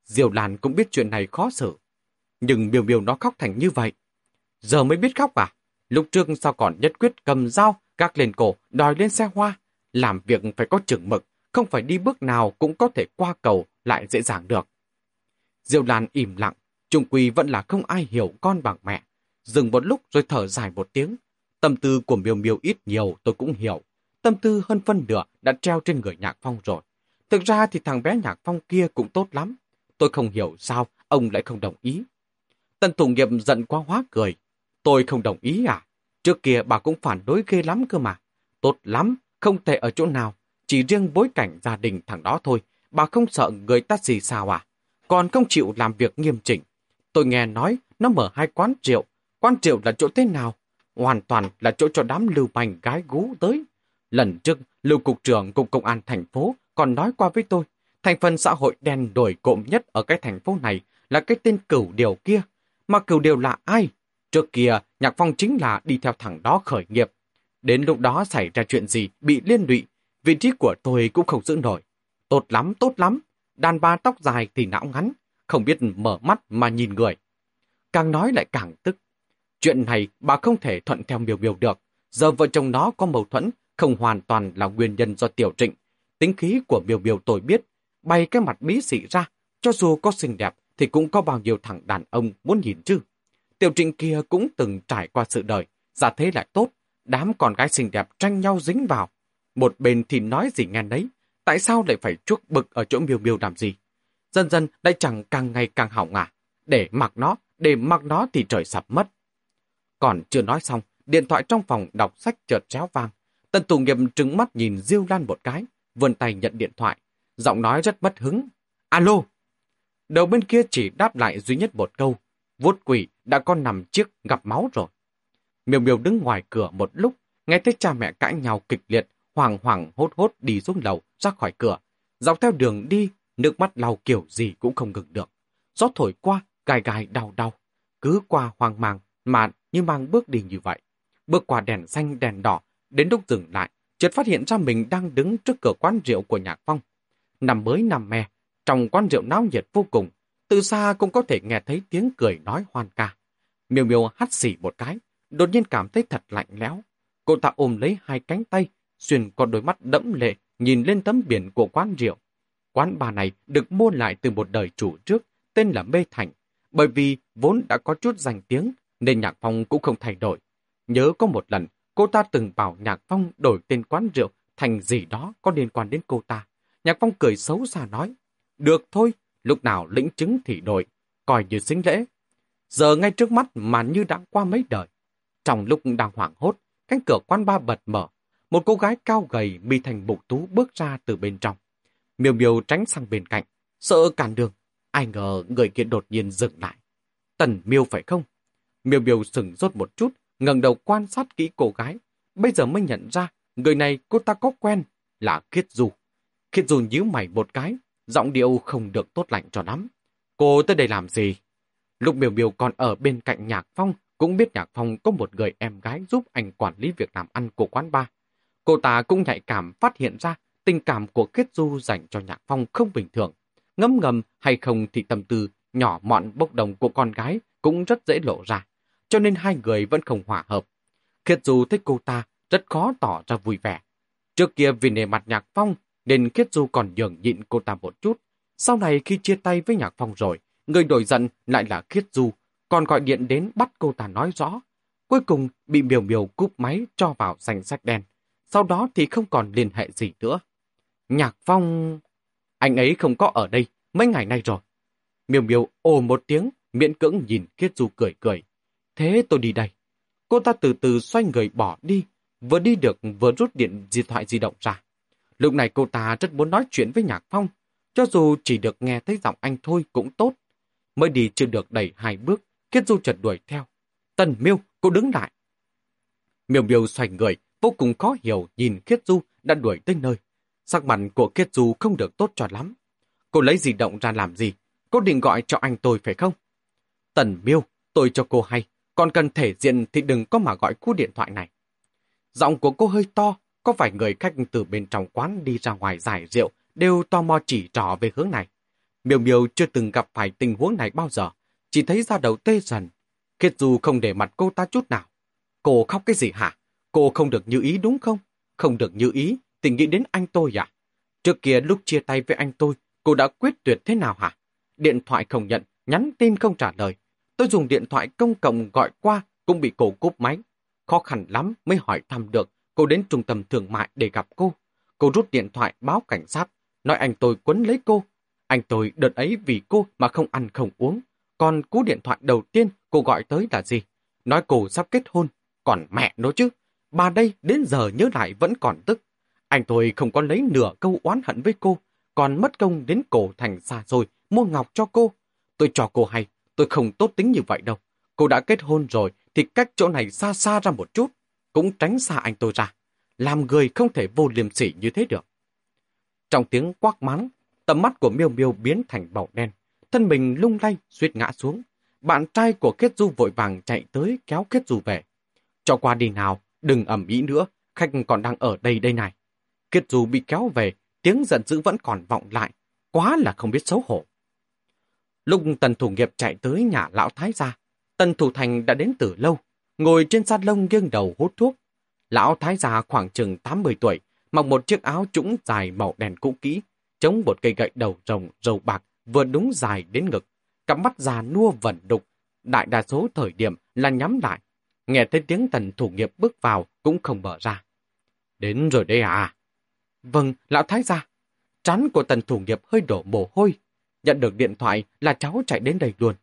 Diêu Lan cũng biết chuyện này khó xử. Nhưng biểu biểu nó khóc thành như vậy. Giờ mới biết khóc à? Lúc trước sao còn nhất quyết cầm dao, gác lên cổ, đòi lên xe hoa. Làm việc phải có chừng mực, không phải đi bước nào cũng có thể qua cầu lại dễ dàng được. Diêu Lan im lặng, trung quy vẫn là không ai hiểu con bằng mẹ. Dừng một lúc rồi thở dài một tiếng. Tâm tư của miêu miêu ít nhiều tôi cũng hiểu. Tâm tư hơn phân nửa đã treo trên người Nhạc Phong rồi. Thực ra thì thằng bé Nhạc Phong kia cũng tốt lắm. Tôi không hiểu sao ông lại không đồng ý. Tần Thủ Nghiệp giận quá hóa cười. Tôi không đồng ý à? Trước kia bà cũng phản đối ghê lắm cơ mà. Tốt lắm, không thể ở chỗ nào. Chỉ riêng bối cảnh gia đình thằng đó thôi. Bà không sợ người ta gì sao à? Còn không chịu làm việc nghiêm chỉnh. Tôi nghe nói nó mở hai quán rượu. Quán rượu là chỗ thế nào? Hoàn toàn là chỗ cho đám lưu manh gái gú tới. Lần trước, lưu cục trưởng cục công an thành phố còn nói qua với tôi. Thành phần xã hội đen đổi cộm nhất ở cái thành phố này là cái tên cửu điều kia. Mà cửu điều là ai? Trước kia, Nhạc Phong chính là đi theo thằng đó khởi nghiệp. Đến lúc đó xảy ra chuyện gì, bị liên lụy, vị trí của tôi cũng không giữ nổi. Tốt lắm, tốt lắm. Đàn bà tóc dài thì não ngắn, không biết mở mắt mà nhìn người. Càng nói lại càng tức. Chuyện này bà không thể thuận theo miều miều được. Giờ vợ chồng nó có mâu thuẫn, không hoàn toàn là nguyên nhân do tiểu trịnh. Tính khí của miều miều tôi biết, bay cái mặt bí xị ra, cho dù có xinh đẹp thì cũng có bao nhiêu thằng đàn ông muốn nhìn chứ. Tiểu trịnh kia cũng từng trải qua sự đời, giả thế lại tốt, đám con gái xinh đẹp tranh nhau dính vào. Một bên thì nói gì nghe nấy, tại sao lại phải chuốc bực ở chỗ miêu miêu làm gì? Dần dần lại chẳng càng ngày càng hỏng à, để mặc nó, để mặc nó thì trời sập mất. Còn chưa nói xong, điện thoại trong phòng đọc sách chợt chéo vang. Tần tù nghiệp trứng mắt nhìn Diêu Lan một cái, vươn tay nhận điện thoại. Giọng nói rất bất hứng. Alo! Đầu bên kia chỉ đáp lại duy nhất một câu. Vốt quỷ đã con nằm chiếc gặp máu rồi. Miêu miêu đứng ngoài cửa một lúc, nghe thấy cha mẹ cãi nhau kịch liệt, hoàng hoàng hốt hốt đi xuống lầu, ra khỏi cửa. Dọc theo đường đi, nước mắt lau kiểu gì cũng không ngừng được. Gió thổi qua, gai gai đau đau. Cứ qua hoang mang, mà như mang bước đi như vậy. Bước qua đèn xanh đèn đỏ, đến lúc dừng lại, chợt phát hiện ra mình đang đứng trước cửa quán rượu của Nhạc Phong. Nằm mới nằm me, trong quán rượu náo nhiệt vô cùng, từ xa cũng có thể nghe thấy tiếng cười nói hoan ca. Miêu miêu hắt xỉ một cái, đột nhiên cảm thấy thật lạnh lẽo. Cô ta ôm lấy hai cánh tay, xuyên qua đôi mắt đẫm lệ, nhìn lên tấm biển của quán rượu. Quán bà này được mua lại từ một đời chủ trước, tên là Mê Thành, bởi vì vốn đã có chút danh tiếng, nên Nhạc Phong cũng không thay đổi. Nhớ có một lần, cô ta từng bảo Nhạc Phong đổi tên quán rượu thành gì đó có liên quan đến cô ta. Nhạc Phong cười xấu xa nói, được thôi, lúc nào lĩnh chứng thì đổi, coi như xính lễ. Giờ ngay trước mắt mà như đã qua mấy đời. Trong lúc đang hoảng hốt, cánh cửa quán ba bật mở. Một cô gái cao gầy mi thành bụng tú bước ra từ bên trong. Miêu miêu tránh sang bên cạnh, sợ cản đường. Ai ngờ người kia đột nhiên dừng lại. Tần miêu phải không? Miêu miêu sừng rốt một chút, ngẩng đầu quan sát kỹ cô gái. Bây giờ mới nhận ra, người này cô ta có quen, là Khiết Du. Khiết Du nhíu mày một cái, giọng điệu không được tốt lạnh cho lắm. Cô tới đây làm gì? Lúc miêu miêu còn ở bên cạnh Nhạc Phong, cũng biết Nhạc Phong có một người em gái giúp anh quản lý việc làm ăn của quán bar. Cô ta cũng nhạy cảm phát hiện ra tình cảm của Khiết Du dành cho Nhạc Phong không bình thường. Ngấm ngầm hay không thì tâm tư nhỏ mọn bốc đồng của con gái cũng rất dễ lộ ra, cho nên hai người vẫn không hòa hợp. Khiết Du thích cô ta, rất khó tỏ ra vui vẻ. Trước kia vì nề mặt Nhạc Phong, nên Khiết Du còn nhường nhịn cô ta một chút. Sau này khi chia tay với Nhạc Phong rồi, người đổi giận lại là Khiết Du, còn gọi điện đến bắt cô ta nói rõ. Cuối cùng bị miều miều cúp máy cho vào danh sách đen. Sau đó thì không còn liên hệ gì nữa. Nhạc Phong... Anh ấy không có ở đây mấy ngày nay rồi. Miều Miều ồ một tiếng, miễn cưỡng nhìn Khiết Du cười cười. Thế tôi đi đây. Cô ta từ từ xoay người bỏ đi. vừa đi được vừa rút điện di thoại di động ra. Lúc này cô ta rất muốn nói chuyện với Nhạc Phong, cho dù chỉ được nghe thấy giọng anh thôi cũng tốt. Mới đi chưa được đầy hai bước, Kiết Du chợt đuổi theo. Tần miêu, cô đứng lại. Miêu miêu xoay người, vô cùng khó hiểu nhìn Kiết Du đã đuổi tới nơi. Sắc mặt của Kiết Du không được tốt cho lắm. Cô lấy di động ra làm gì? Cô định gọi cho anh tôi phải không? Tần miêu, tôi cho cô hay. Còn cần thể diện thì đừng có mà gọi cú điện thoại này. Giọng của cô hơi to, có vài người khách từ bên trong quán đi ra ngoài giải rượu đều tò mò chỉ trỏ về hướng này. Miêu Miêu chưa từng gặp phải tình huống này bao giờ, chỉ thấy da đầu tê dần. Khiết Du không để mặt cô ta chút nào. Cô khóc cái gì hả? Cô không được như ý đúng không? Không được như ý, tình nghĩ đến anh tôi à? Trước kia lúc chia tay với anh tôi, cô đã quyết tuyệt thế nào hả? Điện thoại không nhận, nhắn tin không trả lời. Tôi dùng điện thoại công cộng gọi qua cũng bị cô cúp máy. Khó khăn lắm mới hỏi thăm được cô đến trung tâm thương mại để gặp cô. Cô rút điện thoại báo cảnh sát, nói anh tôi quấn lấy cô. Anh tôi đợt ấy vì cô mà không ăn không uống. Còn cú điện thoại đầu tiên cô gọi tới là gì? Nói cô sắp kết hôn. Còn mẹ nó chứ. Bà đây đến giờ nhớ lại vẫn còn tức. Anh tôi không có lấy nửa câu oán hận với cô, còn mất công đến cổ thành xa rồi, mua ngọc cho cô. Tôi cho cô hay, tôi không tốt tính như vậy đâu. Cô đã kết hôn rồi, thì cách chỗ này xa xa ra một chút. Cũng tránh xa anh tôi ra. Làm người không thể vô liêm sỉ như thế được. Trong tiếng quát mắng, tầm mắt của miêu miêu biến thành màu đen. Thân mình lung lay, suýt ngã xuống. Bạn trai của Kết Du vội vàng chạy tới kéo Kết Du về. Cho qua đi nào, đừng ẩm ý nữa, khách còn đang ở đây đây này. Kết Du bị kéo về, tiếng giận dữ vẫn còn vọng lại, quá là không biết xấu hổ. Lúc tần thủ nghiệp chạy tới nhà lão thái gia, tần thủ thành đã đến từ lâu, ngồi trên sát lông nghiêng đầu hút thuốc. Lão thái gia khoảng chừng 80 tuổi, mặc một chiếc áo trũng dài màu đen cũ kỹ, chống một cây gậy đầu rồng râu bạc vừa đúng dài đến ngực, cặp mắt già nua vẩn đục, đại đa số thời điểm là nhắm lại. Nghe thấy tiếng tần thủ nghiệp bước vào cũng không mở ra. Đến rồi đây à? Vâng, lão thái gia. Trán của tần thủ nghiệp hơi đổ mồ hôi. Nhận được điện thoại là cháu chạy đến đây luôn.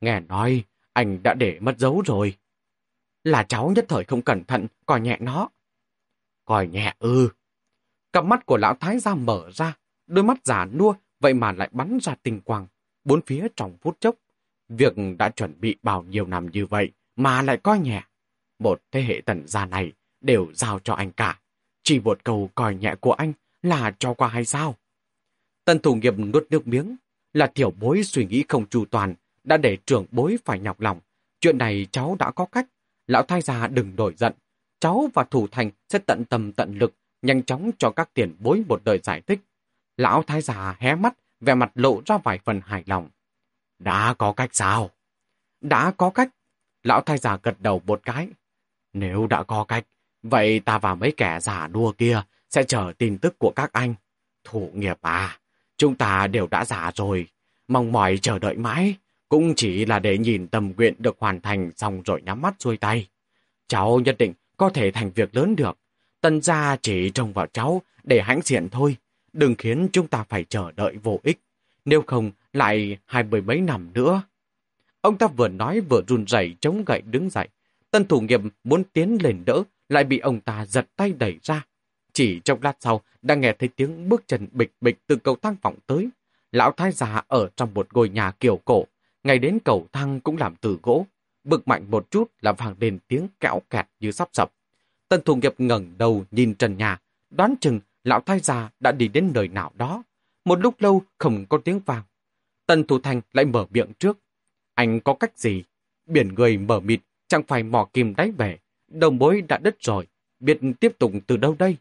Nghe nói, anh đã để mất dấu rồi. Là cháu nhất thời không cẩn thận, coi nhẹ nó. Coi nhẹ ư. Cặp mắt của lão thái gia mở ra, đôi mắt giả nua, vậy mà lại bắn ra tinh quang, bốn phía trong phút chốc. Việc đã chuẩn bị bao nhiêu năm như vậy mà lại coi nhẹ. Một thế hệ tần gia này đều giao cho anh cả. Chỉ một câu coi nhẹ của anh là cho qua hay sao? Tần thủ nghiệp nuốt nước miếng, là tiểu bối suy nghĩ không chu toàn, đã để trưởng bối phải nhọc lòng. Chuyện này cháu đã có cách, lão thái gia đừng đổi giận. Cháu và thủ thành sẽ tận tâm tận lực, nhanh chóng cho các tiền bối một đời giải thích. Lão thái gia hé mắt, vẻ mặt lộ ra vài phần hài lòng. Đã có cách sao? Đã có cách. Lão thái gia gật đầu một cái. Nếu đã có cách, vậy ta và mấy kẻ giả đua kia sẽ chờ tin tức của các anh. Thủ nghiệp à, chúng ta đều đã giả rồi. Mong mỏi chờ đợi mãi, cũng chỉ là để nhìn tầm nguyện được hoàn thành xong rồi nhắm mắt xuôi tay. Cháu nhất định có thể thành việc lớn được. Tân gia chỉ trông vào cháu để hãnh diện thôi. Đừng khiến chúng ta phải chờ đợi vô ích. Nếu không, lại hai mươi mấy năm nữa. Ông ta vừa nói vừa run rẩy chống gậy đứng dậy. Tân thủ nghiệp muốn tiến lên đỡ, lại bị ông ta giật tay đẩy ra. Chỉ trong lát sau, đã nghe thấy tiếng bước chân bịch bịch từ cầu thang vọng tới. Lão thái già ở trong một ngôi nhà kiểu cổ, ngay đến cầu thang cũng làm từ gỗ. Bực mạnh một chút là vang lên tiếng kẹo kẹt như sắp sập. Tân thủ nghiệp ngẩng đầu nhìn trần nhà, đoán chừng lão thái già đã đi đến nơi nào đó. Một lúc lâu không có tiếng vàng Tân thủ thành lại mở miệng trước. Anh có cách gì? Biển người mở mịt, chẳng phải mò kim đáy về. Đầu mối đã đứt rồi, biết tiếp tục từ đâu đây?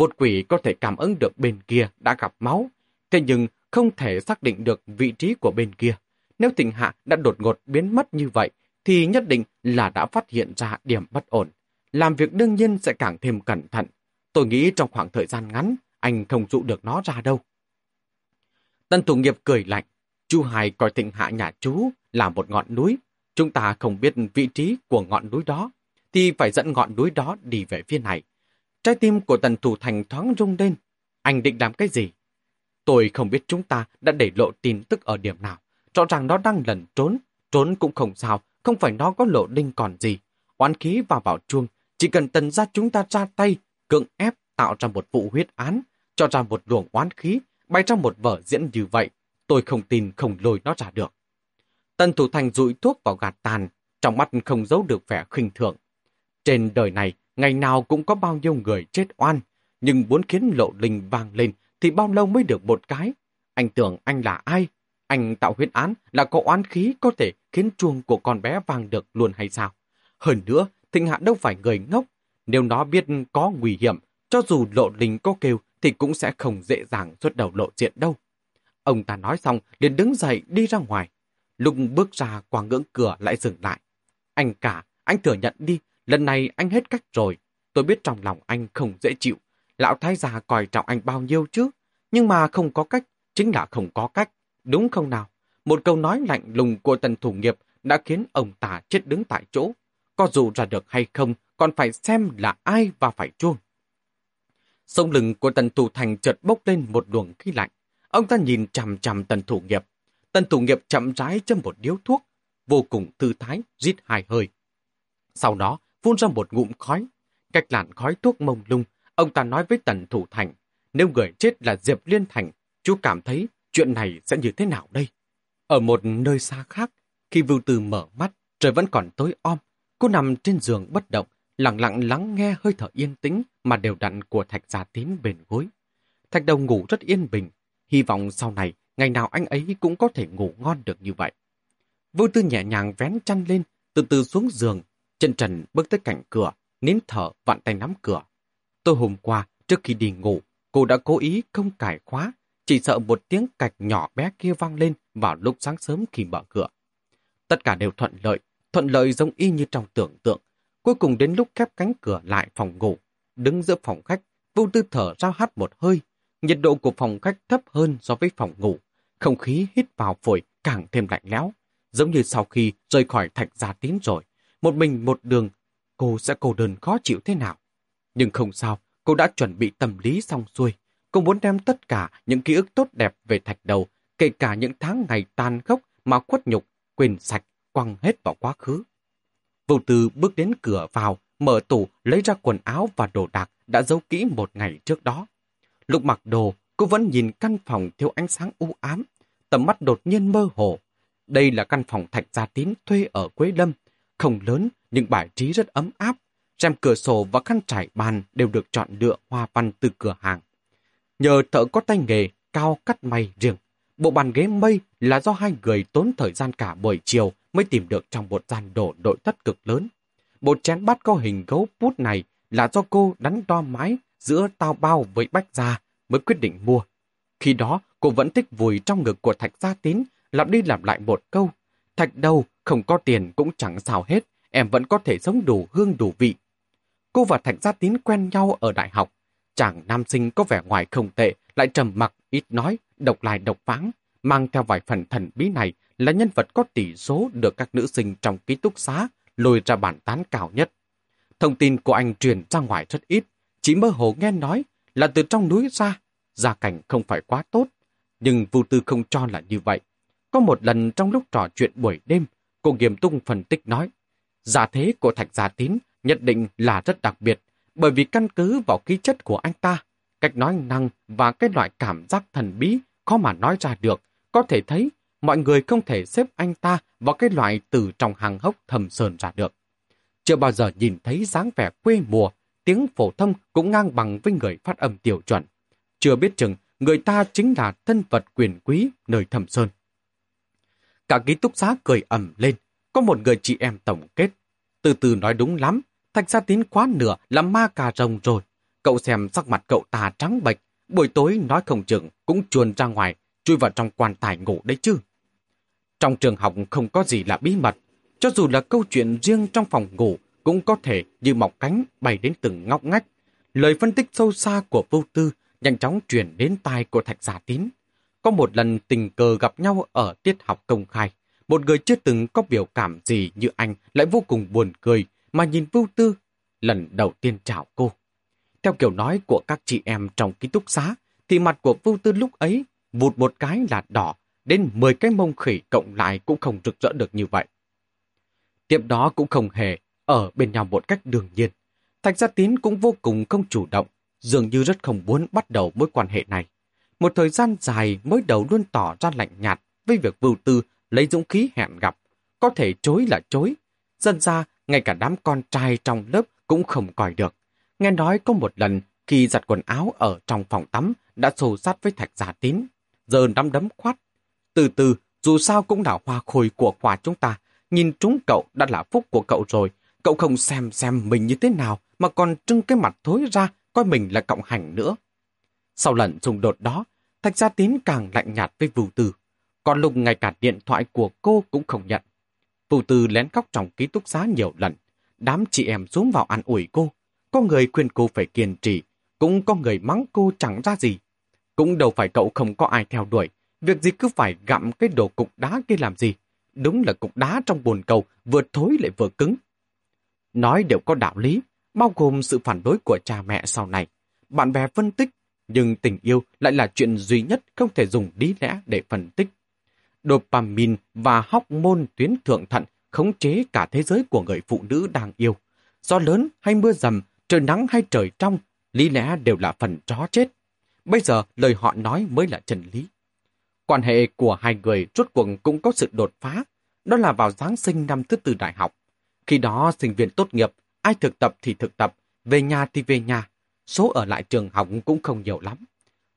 Vột quỷ có thể cảm ứng được bên kia đã gặp máu, thế nhưng không thể xác định được vị trí của bên kia. Nếu tình hạ đã đột ngột biến mất như vậy, thì nhất định là đã phát hiện ra điểm bất ổn. Làm việc đương nhiên sẽ càng thêm cẩn thận. Tôi nghĩ trong khoảng thời gian ngắn, anh không dụ được nó ra đâu. Tân thủ nghiệp cười lạnh. Chu Hải coi thịnh hạ nhà chú là một ngọn núi. Chúng ta không biết vị trí của ngọn núi đó, thì phải dẫn ngọn núi đó đi về phía này. Trái tim của tần thủ thành thoáng rung lên. Anh định làm cái gì? Tôi không biết chúng ta đã để lộ tin tức ở điểm nào. Rõ ràng nó đang lẩn trốn. Trốn cũng không sao, không phải nó có lộ đinh còn gì. Oán khí vào vào chuông, Chỉ cần tần ra chúng ta ra tay, cưỡng ép tạo ra một vụ huyết án, cho ra một luồng oán khí, bay trong một vở diễn như vậy, tôi không tin không lôi nó ra được. Tần Thủ Thành rụi thuốc vào gạt tàn, trong mắt không giấu được vẻ khinh thường. Trên đời này, ngày nào cũng có bao nhiêu người chết oan, nhưng muốn khiến lộ linh vang lên thì bao lâu mới được một cái. Anh tưởng anh là ai? Anh tạo huyết án là có oán khí có thể khiến chuông của con bé vang được luôn hay sao? Hơn nữa, Thịnh Hạ đâu phải người ngốc. Nếu nó biết có nguy hiểm, cho dù lộ linh có kêu thì cũng sẽ không dễ dàng xuất đầu lộ diện đâu. Ông ta nói xong liền đứng dậy đi ra ngoài. Lúc bước ra qua ngưỡng cửa lại dừng lại. Anh cả, anh thừa nhận đi, lần này anh hết cách rồi. Tôi biết trong lòng anh không dễ chịu. Lão thái già coi trọng anh bao nhiêu chứ. Nhưng mà không có cách, chính là không có cách. Đúng không nào? Một câu nói lạnh lùng của tần thủ nghiệp đã khiến ông ta chết đứng tại chỗ. Có dù ra được hay không, còn phải xem là ai và phải chuông. Sông lưng của tần thủ thành chợt bốc lên một luồng khí lạnh. Ông ta nhìn chằm chằm tần thủ nghiệp. Tần thủ nghiệp chậm rãi châm một điếu thuốc, vô cùng thư thái, rít hai hơi. Sau đó, phun ra một ngụm khói. Cách làn khói thuốc mông lung, ông ta nói với tần thủ thành, nếu người chết là Diệp Liên Thành, chú cảm thấy chuyện này sẽ như thế nào đây? Ở một nơi xa khác, khi Vưu Tư mở mắt, trời vẫn còn tối om. Cô nằm trên giường bất động, lặng lặng lắng nghe hơi thở yên tĩnh mà đều đặn của Thạch Gia tím bền gối. Thạch đầu ngủ rất yên bình, hy vọng sau này, ngày nào anh ấy cũng có thể ngủ ngon được như vậy. Vưu Tư nhẹ nhàng vén chăn lên, từ từ xuống giường, Trần trần bước tới cạnh cửa, nín thở vặn tay nắm cửa. Tôi hôm qua, trước khi đi ngủ, cô đã cố ý không cải khóa, chỉ sợ một tiếng cạch nhỏ bé kia vang lên vào lúc sáng sớm khi mở cửa. Tất cả đều thuận lợi, thuận lợi giống y như trong tưởng tượng. Cuối cùng đến lúc khép cánh cửa lại phòng ngủ, đứng giữa phòng khách, vô tư thở ra hát một hơi. Nhiệt độ của phòng khách thấp hơn so với phòng ngủ. Không khí hít vào phổi càng thêm lạnh lẽo. Giống như sau khi rời khỏi thạch gia tín rồi. Một mình một đường, cô sẽ cô đơn khó chịu thế nào. Nhưng không sao, cô đã chuẩn bị tâm lý xong xuôi. Cô muốn đem tất cả những ký ức tốt đẹp về thạch đầu, kể cả những tháng ngày tan khốc mà khuất nhục, quên sạch, quăng hết vào quá khứ. Vô tư bước đến cửa vào, mở tủ, lấy ra quần áo và đồ đạc đã giấu kỹ một ngày trước đó. Lúc mặc đồ, cô vẫn nhìn căn phòng thiếu ánh sáng u ám, tầm mắt đột nhiên mơ hồ. Đây là căn phòng thạch gia tín thuê ở Quế Lâm, không lớn nhưng bài trí rất ấm áp. Rèm cửa sổ và khăn trải bàn đều được chọn lựa hoa văn từ cửa hàng. Nhờ thợ có tay nghề, cao cắt may riêng. Bộ bàn ghế mây là do hai người tốn thời gian cả buổi chiều mới tìm được trong một gian đổ nội thất cực lớn. Bộ chén bát có hình gấu bút này là do cô đắn đo mái giữa tao bao với bách gia mới quyết định mua. Khi đó, cô vẫn thích vùi trong ngực của Thạch Gia Tín, lặp đi lặp lại một câu. Thạch đâu, không có tiền cũng chẳng sao hết, em vẫn có thể sống đủ hương đủ vị. Cô và Thạch Gia Tín quen nhau ở đại học, Chàng nam sinh có vẻ ngoài không tệ, lại trầm mặc, ít nói, độc lai độc vãng, Mang theo vài phần thần bí này là nhân vật có tỷ số được các nữ sinh trong ký túc xá lôi ra bản tán cao nhất. Thông tin của anh truyền ra ngoài rất ít, chỉ mơ hồ nghe nói là từ trong núi ra, gia cảnh không phải quá tốt. Nhưng Vu Tư không cho là như vậy. Có một lần trong lúc trò chuyện buổi đêm, cô nghiêm tung phân tích nói, giả thế của Thạch Gia Tín nhất định là rất đặc biệt, bởi vì căn cứ vào khí chất của anh ta, cách nói năng và cái loại cảm giác thần bí khó mà nói ra được, có thể thấy mọi người không thể xếp anh ta vào cái loại từ trong hàng hốc thầm sơn ra được. Chưa bao giờ nhìn thấy dáng vẻ quê mùa, tiếng phổ thông cũng ngang bằng với người phát âm tiểu chuẩn. Chưa biết chừng, người ta chính là thân vật quyền quý nơi thầm sơn. Cả ký túc xá cười ẩm lên, có một người chị em tổng kết. Từ từ nói đúng lắm, Thạch gia tín quá nửa là ma cà rồng rồi. Cậu xem sắc mặt cậu ta trắng bệch, buổi tối nói không chừng cũng chuồn ra ngoài, chui vào trong quan tài ngủ đấy chứ. Trong trường học không có gì là bí mật, cho dù là câu chuyện riêng trong phòng ngủ cũng có thể như mọc cánh bay đến từng ngóc ngách. Lời phân tích sâu xa của vô tư nhanh chóng truyền đến tai của Thạch Gia Tín. Có một lần tình cờ gặp nhau ở tiết học công khai, một người chưa từng có biểu cảm gì như anh lại vô cùng buồn cười, mà nhìn Vưu Tư lần đầu tiên chào cô. Theo kiểu nói của các chị em trong ký túc xá, thì mặt của Vưu Tư lúc ấy vụt một cái là đỏ, đến 10 cái mông khỉ cộng lại cũng không rực rỡ được như vậy. Tiếp đó cũng không hề ở bên nhau một cách đương nhiên. Thạch Gia Tín cũng vô cùng không chủ động, dường như rất không muốn bắt đầu mối quan hệ này. Một thời gian dài mới đầu luôn tỏ ra lạnh nhạt với việc vưu tư lấy dũng khí hẹn gặp. Có thể chối là chối. Dân ra, ngay cả đám con trai trong lớp cũng không coi được. Nghe nói có một lần khi giặt quần áo ở trong phòng tắm đã xô sát với Thạch giả Tín. Giờ nắm đấm khoát. Từ từ, dù sao cũng là hoa khôi của khoa chúng ta. Nhìn chúng cậu đã là phúc của cậu rồi. Cậu không xem xem mình như thế nào mà còn trưng cái mặt thối ra coi mình là cộng hành nữa. Sau lần xung đột đó, Thạch Gia Tín càng lạnh nhạt với Vũ Tư. Còn lục ngày cả điện thoại của cô cũng không nhận. Vũ Tư lén khóc trong ký túc xá nhiều lần. Đám chị em xuống vào ăn ủi cô. Có người khuyên cô phải kiên trì, cũng có người mắng cô chẳng ra gì. Cũng đâu phải cậu không có ai theo đuổi, việc gì cứ phải gặm cái đồ cục đá kia làm gì. Đúng là cục đá trong bồn cầu vừa thối lại vừa cứng. Nói đều có đạo lý, bao gồm sự phản đối của cha mẹ sau này. Bạn bè phân tích, nhưng tình yêu lại là chuyện duy nhất không thể dùng lý lẽ để phân tích. Dopamine và hóc môn tuyến thượng thận khống chế cả thế giới của người phụ nữ đang yêu. gió lớn hay mưa dầm, trời nắng hay trời trong, lý lẽ đều là phần chó chết. Bây giờ lời họ nói mới là chân lý. Quan hệ của hai người rốt cuộc cũng có sự đột phá, đó là vào Giáng sinh năm thứ tư đại học. Khi đó sinh viên tốt nghiệp, ai thực tập thì thực tập, về nhà thì về nhà, số ở lại trường học cũng không nhiều lắm.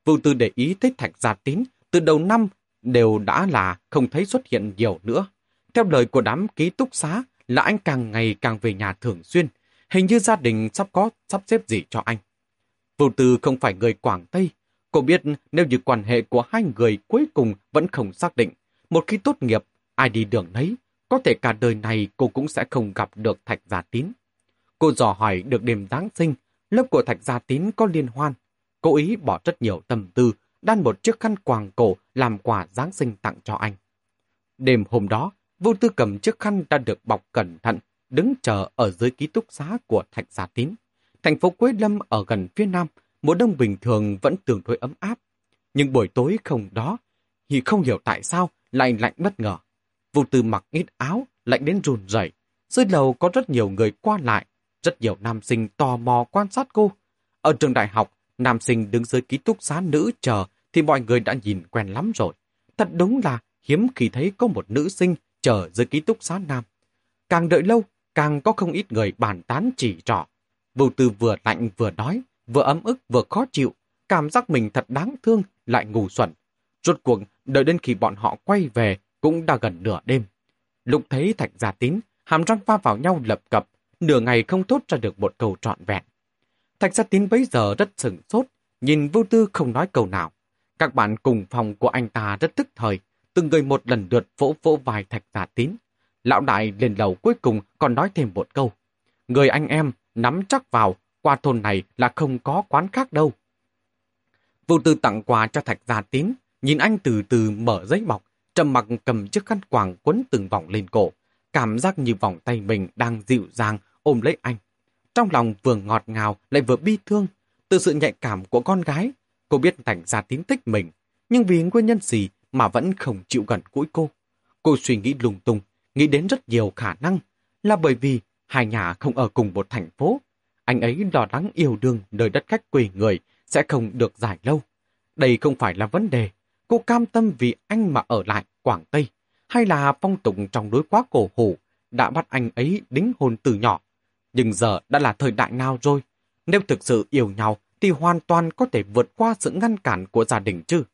Vương Tư để ý thấy Thạch Gia Tín từ đầu năm đều đã là không thấy xuất hiện nhiều nữa. Theo lời của đám ký túc xá là anh càng ngày càng về nhà thường xuyên, hình như gia đình sắp có sắp xếp gì cho anh. Vương Tư không phải người Quảng Tây, cô biết nếu như quan hệ của hai người cuối cùng vẫn không xác định, một khi tốt nghiệp, ai đi đường nấy, có thể cả đời này cô cũng sẽ không gặp được Thạch Gia Tín. Cô dò hỏi được đêm Giáng sinh, lớp của Thạch Gia Tín có liên hoan. cố ý bỏ rất nhiều tâm tư, đan một chiếc khăn quàng cổ làm quà Giáng sinh tặng cho anh. Đêm hôm đó, Vô Tư cầm chiếc khăn đã được bọc cẩn thận, đứng chờ ở dưới ký túc xá của Thạch Gia Tín. Thành phố Quế Lâm ở gần phía nam, mùa đông bình thường vẫn tương đối ấm áp. Nhưng buổi tối không đó, thì không hiểu tại sao lại lạnh bất ngờ. Vô Tư mặc ít áo, lạnh đến run rẩy. Dưới lầu có rất nhiều người qua lại, rất nhiều nam sinh tò mò quan sát cô. Ở trường đại học, nam sinh đứng dưới ký túc xá nữ chờ thì mọi người đã nhìn quen lắm rồi. Thật đúng là hiếm khi thấy có một nữ sinh chờ dưới ký túc xá nam. Càng đợi lâu, càng có không ít người bàn tán chỉ trỏ. Vô tư vừa lạnh vừa đói, vừa ấm ức vừa khó chịu, cảm giác mình thật đáng thương, lại ngủ xuẩn. Rốt cuộc, đợi đến khi bọn họ quay về, cũng đã gần nửa đêm. Lục thấy Thạch Gia Tín, hàm răng va vào nhau lập cập, nửa ngày không thốt ra được một câu trọn vẹn. Thạch Gia Tín bấy giờ rất sửng sốt, nhìn vô tư không nói câu nào. Các bạn cùng phòng của anh ta rất tức thời, từng người một lần lượt vỗ vỗ vai Thạch Gia Tín. Lão đại lên lầu cuối cùng còn nói thêm một câu. Người anh em nắm chắc vào, qua thôn này là không có quán khác đâu. Vô tư tặng quà cho Thạch Gia Tín, nhìn anh từ từ mở giấy bọc, trầm mặc cầm chiếc khăn quàng quấn từng vòng lên cổ, cảm giác như vòng tay mình đang dịu dàng ôm lấy anh. Trong lòng vừa ngọt ngào lại vừa bi thương, từ sự nhạy cảm của con gái, cô biết thành ra tín tích mình, nhưng vì nguyên nhân gì mà vẫn không chịu gần gũi cô. Cô suy nghĩ lung tung, nghĩ đến rất nhiều khả năng, là bởi vì hai nhà không ở cùng một thành phố. Anh ấy lo lắng yêu đương nơi đất khách quê người sẽ không được dài lâu. Đây không phải là vấn đề. Cô cam tâm vì anh mà ở lại Quảng Tây, hay là phong tục trong đối quá cổ hủ đã bắt anh ấy đính hôn từ nhỏ. Nhưng giờ đã là thời đại nào rồi? Nếu thực sự yêu nhau thì hoàn toàn có thể vượt qua sự ngăn cản của gia đình chứ.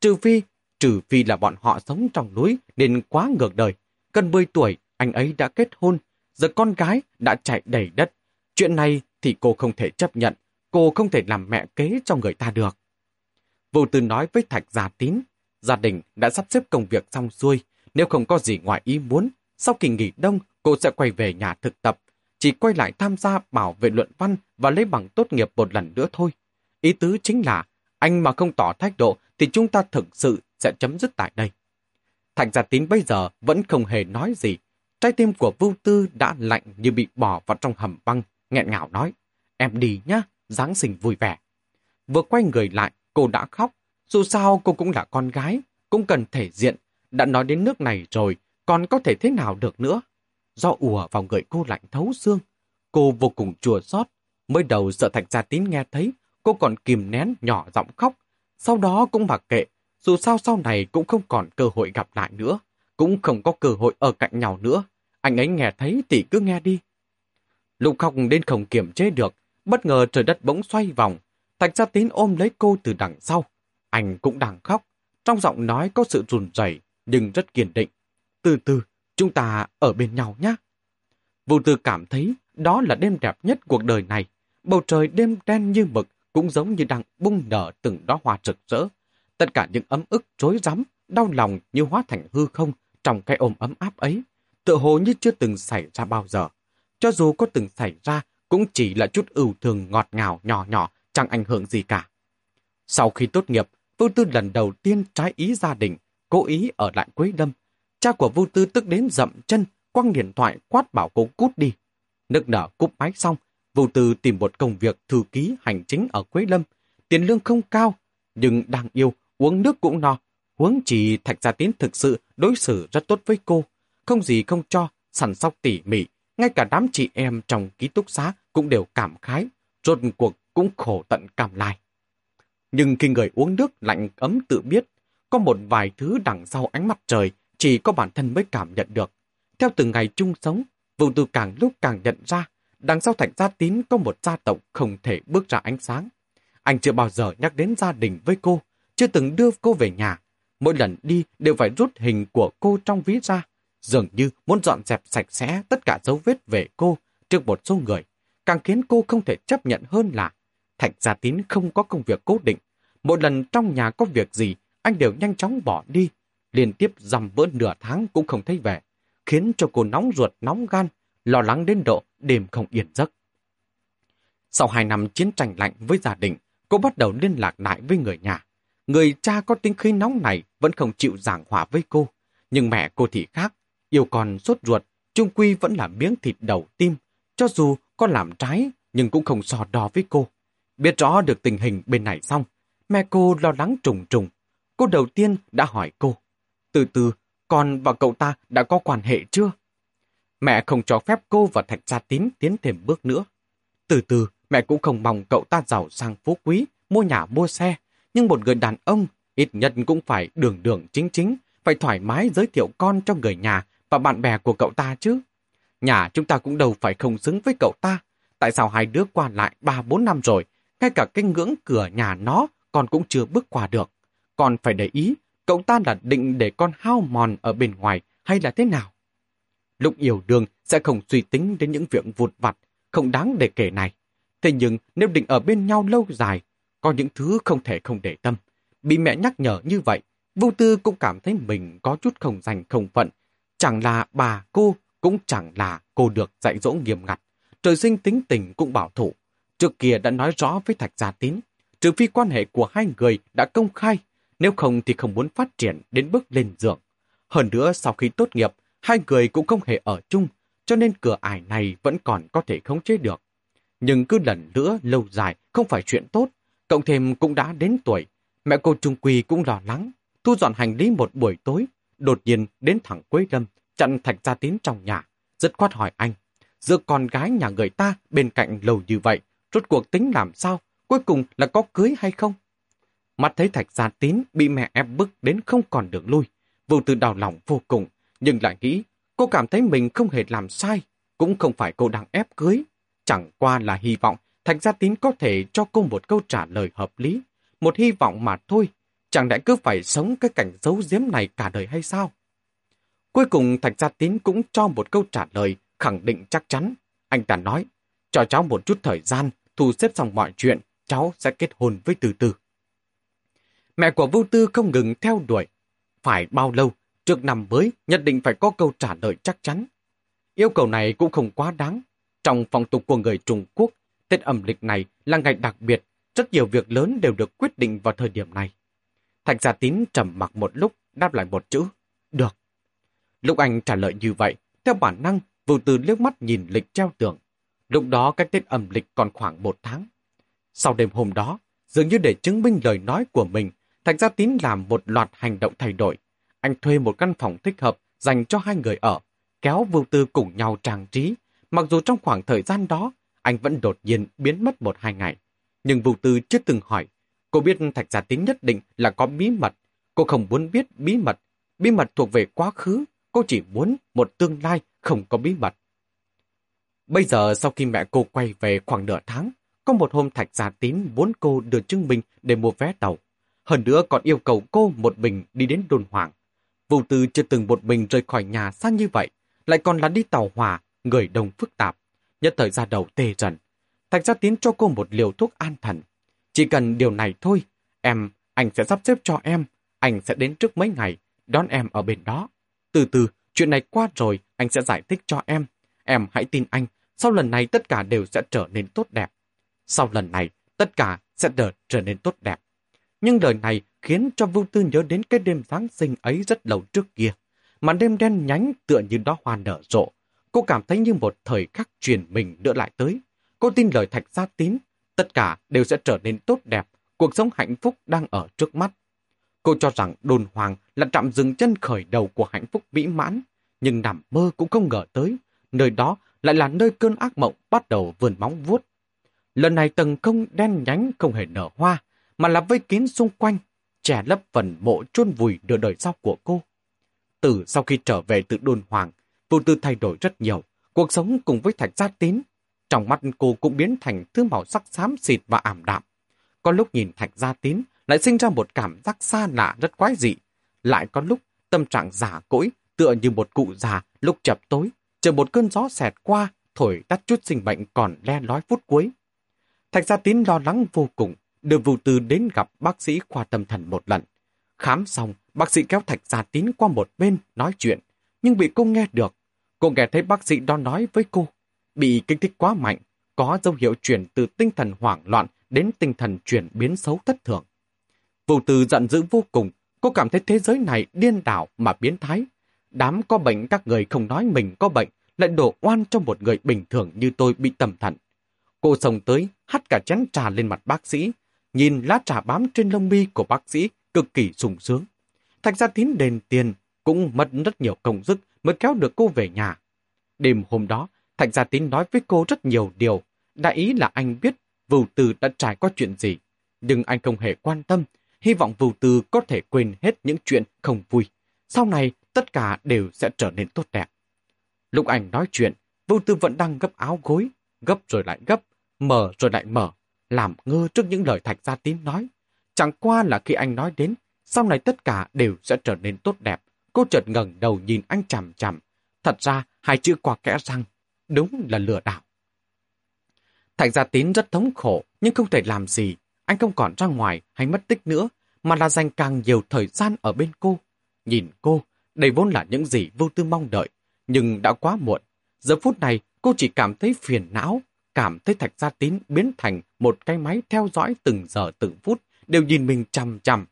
Trừ phi, trừ phi là bọn họ sống trong núi nên quá ngược đời. Gần 10 tuổi, anh ấy đã kết hôn, giờ con gái đã chạy đầy đất. Chuyện này thì cô không thể chấp nhận, cô không thể làm mẹ kế cho người ta được. Vô tư nói với Thạch Gia Tín, gia đình đã sắp xếp công việc xong xuôi, nếu không có gì ngoài ý muốn, sau kỳ nghỉ đông, cô sẽ quay về nhà thực tập, chỉ quay lại tham gia bảo vệ luận văn và lấy bằng tốt nghiệp một lần nữa thôi. Ý tứ chính là, anh mà không tỏ thái độ thì chúng ta thực sự sẽ chấm dứt tại đây. Thành gia tín bây giờ vẫn không hề nói gì. Trái tim của Vưu Tư đã lạnh như bị bỏ vào trong hầm băng, nghẹn ngào nói. Em đi nhá, Giáng sinh vui vẻ. Vừa quay người lại, cô đã khóc. Dù sao cô cũng là con gái, cũng cần thể diện. Đã nói đến nước này rồi, còn có thể thế nào được nữa? Do ùa vào người cô lạnh thấu xương, cô vô cùng chùa xót. Mới đầu sợ Thạch Gia Tín nghe thấy, cô còn kìm nén nhỏ giọng khóc. Sau đó cũng mặc kệ, dù sao sau này cũng không còn cơ hội gặp lại nữa, cũng không có cơ hội ở cạnh nhau nữa. Anh ấy nghe thấy thì cứ nghe đi. Lục khóc đến không kiểm chế được, bất ngờ trời đất bỗng xoay vòng. Thạch Gia Tín ôm lấy cô từ đằng sau. Anh cũng đang khóc, trong giọng nói có sự run rẩy nhưng rất kiên định. Từ từ, chúng ta ở bên nhau nhé. Vô tư cảm thấy đó là đêm đẹp nhất cuộc đời này. Bầu trời đêm đen như mực cũng giống như đang bung nở từng đóa hoa rực rỡ. Tất cả những ấm ức rối rắm, đau lòng như hóa thành hư không trong cái ôm ấm áp ấy, tựa hồ như chưa từng xảy ra bao giờ. Cho dù có từng xảy ra, cũng chỉ là chút ưu thường ngọt ngào nhỏ nhỏ, chẳng ảnh hưởng gì cả. Sau khi tốt nghiệp, Vô Tư lần đầu tiên trái ý gia đình, cố ý ở lại Quế Lâm. Cha của Vu Tư tức đến dậm chân, quăng điện thoại quát bảo cô cút đi. Nức nở cúp máy xong, Vu Tư tìm một công việc thư ký hành chính ở Quế Lâm. Tiền lương không cao, nhưng đang yêu, uống nước cũng no. Huống chỉ Thạch Gia Tín thực sự đối xử rất tốt với cô. Không gì không cho, sẵn sóc tỉ mỉ. Ngay cả đám chị em trong ký túc xá cũng đều cảm khái. Rốt cuộc cũng khổ tận cảm lai. Nhưng khi người uống nước lạnh ấm tự biết, có một vài thứ đằng sau ánh mặt trời chỉ có bản thân mới cảm nhận được. Theo từng ngày chung sống, Vũ Tư càng lúc càng nhận ra, đằng sau Thạch Gia Tín có một gia tộc không thể bước ra ánh sáng. Anh chưa bao giờ nhắc đến gia đình với cô, chưa từng đưa cô về nhà. Mỗi lần đi đều phải rút hình của cô trong ví ra, dường như muốn dọn dẹp sạch sẽ tất cả dấu vết về cô trước một số người. Càng khiến cô không thể chấp nhận hơn là Thạch Gia Tín không có công việc cố định. mỗi lần trong nhà có việc gì, anh đều nhanh chóng bỏ đi. Liên tiếp dằm vỡ nửa tháng cũng không thấy về, khiến cho cô nóng ruột nóng gan, lo lắng đến độ đêm không yên giấc. Sau hai năm chiến tranh lạnh với gia đình, cô bắt đầu liên lạc lại với người nhà. Người cha có tính khí nóng này vẫn không chịu giảng hòa với cô. Nhưng mẹ cô thì khác, yêu con sốt ruột, trung quy vẫn là miếng thịt đầu tim. Cho dù có làm trái, nhưng cũng không so đo với cô. Biết rõ được tình hình bên này xong, mẹ cô lo lắng trùng trùng. Cô đầu tiên đã hỏi cô, từ từ, con và cậu ta đã có quan hệ chưa? Mẹ không cho phép cô và Thạch Gia Tín tiến thêm bước nữa. Từ từ, mẹ cũng không mong cậu ta giàu sang phú quý, mua nhà mua xe. Nhưng một người đàn ông, ít nhất cũng phải đường đường chính chính, phải thoải mái giới thiệu con cho người nhà và bạn bè của cậu ta chứ. Nhà chúng ta cũng đâu phải không xứng với cậu ta. Tại sao hai đứa qua lại 3-4 năm rồi, ngay cả cái ngưỡng cửa nhà nó còn cũng chưa bước qua được còn phải để ý, cậu ta là định để con hao mòn ở bên ngoài hay là thế nào? Lúc yêu đương sẽ không suy tính đến những việc vụt vặt, không đáng để kể này. Thế nhưng nếu định ở bên nhau lâu dài, có những thứ không thể không để tâm. Bị mẹ nhắc nhở như vậy, vô tư cũng cảm thấy mình có chút không dành không phận. Chẳng là bà cô, cũng chẳng là cô được dạy dỗ nghiêm ngặt. Trời sinh tính tình cũng bảo thủ. Trước kia đã nói rõ với Thạch Gia Tín, trừ phi quan hệ của hai người đã công khai, nếu không thì không muốn phát triển đến bước lên giường. Hơn nữa sau khi tốt nghiệp, hai người cũng không hề ở chung, cho nên cửa ải này vẫn còn có thể khống chế được. Nhưng cứ lần nữa lâu dài không phải chuyện tốt, cộng thêm cũng đã đến tuổi. Mẹ cô Trung Quỳ cũng lo lắng, thu dọn hành lý một buổi tối, đột nhiên đến thẳng Quế Lâm, chặn Thạch Gia Tín trong nhà, rất khoát hỏi anh. Giữa con gái nhà người ta bên cạnh lâu như vậy, rốt cuộc tính làm sao, cuối cùng là có cưới hay không? Mắt thấy Thạch Gia Tín bị mẹ ép bức đến không còn đường lui, vô tư đau lòng vô cùng, nhưng lại nghĩ cô cảm thấy mình không hề làm sai, cũng không phải cô đang ép cưới. Chẳng qua là hy vọng Thạch Gia Tín có thể cho cô một câu trả lời hợp lý, một hy vọng mà thôi, chẳng lẽ cứ phải sống cái cảnh giấu giếm này cả đời hay sao? Cuối cùng Thạch Gia Tín cũng cho một câu trả lời khẳng định chắc chắn. Anh ta nói, cho cháu một chút thời gian, thu xếp xong mọi chuyện, cháu sẽ kết hôn với Từ Từ. Mẹ của Vô Tư không ngừng theo đuổi. Phải bao lâu, trước năm mới nhất định phải có câu trả lời chắc chắn. Yêu cầu này cũng không quá đáng. Trong phong tục của người Trung Quốc, Tết âm lịch này là ngày đặc biệt, rất nhiều việc lớn đều được quyết định vào thời điểm này. Thạch Gia Tín trầm mặc một lúc, đáp lại một chữ, được. Lúc anh trả lời như vậy, theo bản năng, Vô Tư liếc mắt nhìn lịch treo tường. Lúc đó cách Tết âm lịch còn khoảng một tháng. Sau đêm hôm đó, dường như để chứng minh lời nói của mình, Thạch Gia Tín làm một loạt hành động thay đổi. Anh thuê một căn phòng thích hợp dành cho hai người ở, kéo Vưu Tư cùng nhau trang trí. Mặc dù trong khoảng thời gian đó, anh vẫn đột nhiên biến mất một hai ngày. Nhưng Vũ Tư chưa từng hỏi. Cô biết Thạch Gia Tín nhất định là có bí mật. Cô không muốn biết bí mật. Bí mật thuộc về quá khứ. Cô chỉ muốn một tương lai không có bí mật. Bây giờ sau khi mẹ cô quay về khoảng nửa tháng, có một hôm Thạch Gia Tín muốn cô đưa chứng minh để mua vé tàu. Hơn nữa còn yêu cầu cô một mình đi đến đồn hoàng. Vũ Tư chưa từng một mình rời khỏi nhà xa như vậy, lại còn là đi tàu hỏa, người đông phức tạp. Nhất thời ra đầu tê dần. Thạch Gia Tín cho cô một liều thuốc an thần. Chỉ cần điều này thôi, em, anh sẽ sắp xếp cho em. Anh sẽ đến trước mấy ngày, đón em ở bên đó. Từ từ, chuyện này qua rồi, anh sẽ giải thích cho em. Em hãy tin anh, sau lần này tất cả đều sẽ trở nên tốt đẹp. Sau lần này, tất cả sẽ đợt trở nên tốt đẹp. Nhưng lời này khiến cho Vu Tư nhớ đến cái đêm Giáng sinh ấy rất lâu trước kia. Màn đêm đen nhánh tựa như đó hoa nở rộ. Cô cảm thấy như một thời khắc truyền mình nữa lại tới. Cô tin lời Thạch Gia Tín, tất cả đều sẽ trở nên tốt đẹp, cuộc sống hạnh phúc đang ở trước mắt. Cô cho rằng đồn hoàng là trạm dừng chân khởi đầu của hạnh phúc mỹ mãn, nhưng nằm mơ cũng không ngờ tới, nơi đó lại là nơi cơn ác mộng bắt đầu vườn móng vuốt. Lần này tầng không đen nhánh không hề nở hoa, mà là vây kín xung quanh, trẻ lấp phần mộ chôn vùi nửa đời sau của cô. Từ sau khi trở về từ đồn hoàng, vô tư thay đổi rất nhiều, cuộc sống cùng với thạch gia tín. Trong mắt cô cũng biến thành thứ màu sắc xám xịt và ảm đạm. Có lúc nhìn thạch gia tín lại sinh ra một cảm giác xa lạ rất quái dị. Lại có lúc tâm trạng giả cỗi tựa như một cụ già lúc chập tối, chờ một cơn gió xẹt qua, thổi tắt chút sinh bệnh còn le lói phút cuối. Thạch Gia Tín lo lắng vô cùng, đưa Vũ Tư đến gặp bác sĩ khoa tâm thần một lần. Khám xong, bác sĩ kéo Thạch Gia Tín qua một bên nói chuyện, nhưng bị cô nghe được. Cô nghe thấy bác sĩ đó nói với cô, bị kích thích quá mạnh, có dấu hiệu chuyển từ tinh thần hoảng loạn đến tinh thần chuyển biến xấu thất thường. Vũ Tư giận dữ vô cùng, cô cảm thấy thế giới này điên đảo mà biến thái. Đám có bệnh các người không nói mình có bệnh, lại đổ oan cho một người bình thường như tôi bị tầm thận. Cô xông tới, hắt cả chén trà lên mặt bác sĩ, nhìn lá trà bám trên lông mi của bác sĩ cực kỳ sung sướng. Thạch gia tín đền tiền, cũng mất rất nhiều công sức mới kéo được cô về nhà. Đêm hôm đó, Thạch gia tín nói với cô rất nhiều điều. Đại ý là anh biết Vưu Tư đã trải qua chuyện gì, nhưng anh không hề quan tâm, hy vọng Vưu Tư có thể quên hết những chuyện không vui. Sau này, tất cả đều sẽ trở nên tốt đẹp. Lúc anh nói chuyện, Vưu Tư vẫn đang gấp áo gối, gấp rồi lại gấp, mở rồi lại mở, làm ngơ trước những lời Thạch Gia Tín nói. Chẳng qua là khi anh nói đến, sau này tất cả đều sẽ trở nên tốt đẹp. Cô chợt ngẩng đầu nhìn anh chằm chằm. Thật ra, hai chữ qua kẽ răng, đúng là lừa đảo. Thạch Gia Tín rất thống khổ, nhưng không thể làm gì. Anh không còn ra ngoài hay mất tích nữa, mà là dành càng nhiều thời gian ở bên cô. Nhìn cô, đây vốn là những gì vô tư mong đợi, nhưng đã quá muộn. Giờ phút này, cô chỉ cảm thấy phiền não, cảm thấy Thạch Gia Tín biến thành một cái máy theo dõi từng giờ từng phút, đều nhìn mình chằm chằm.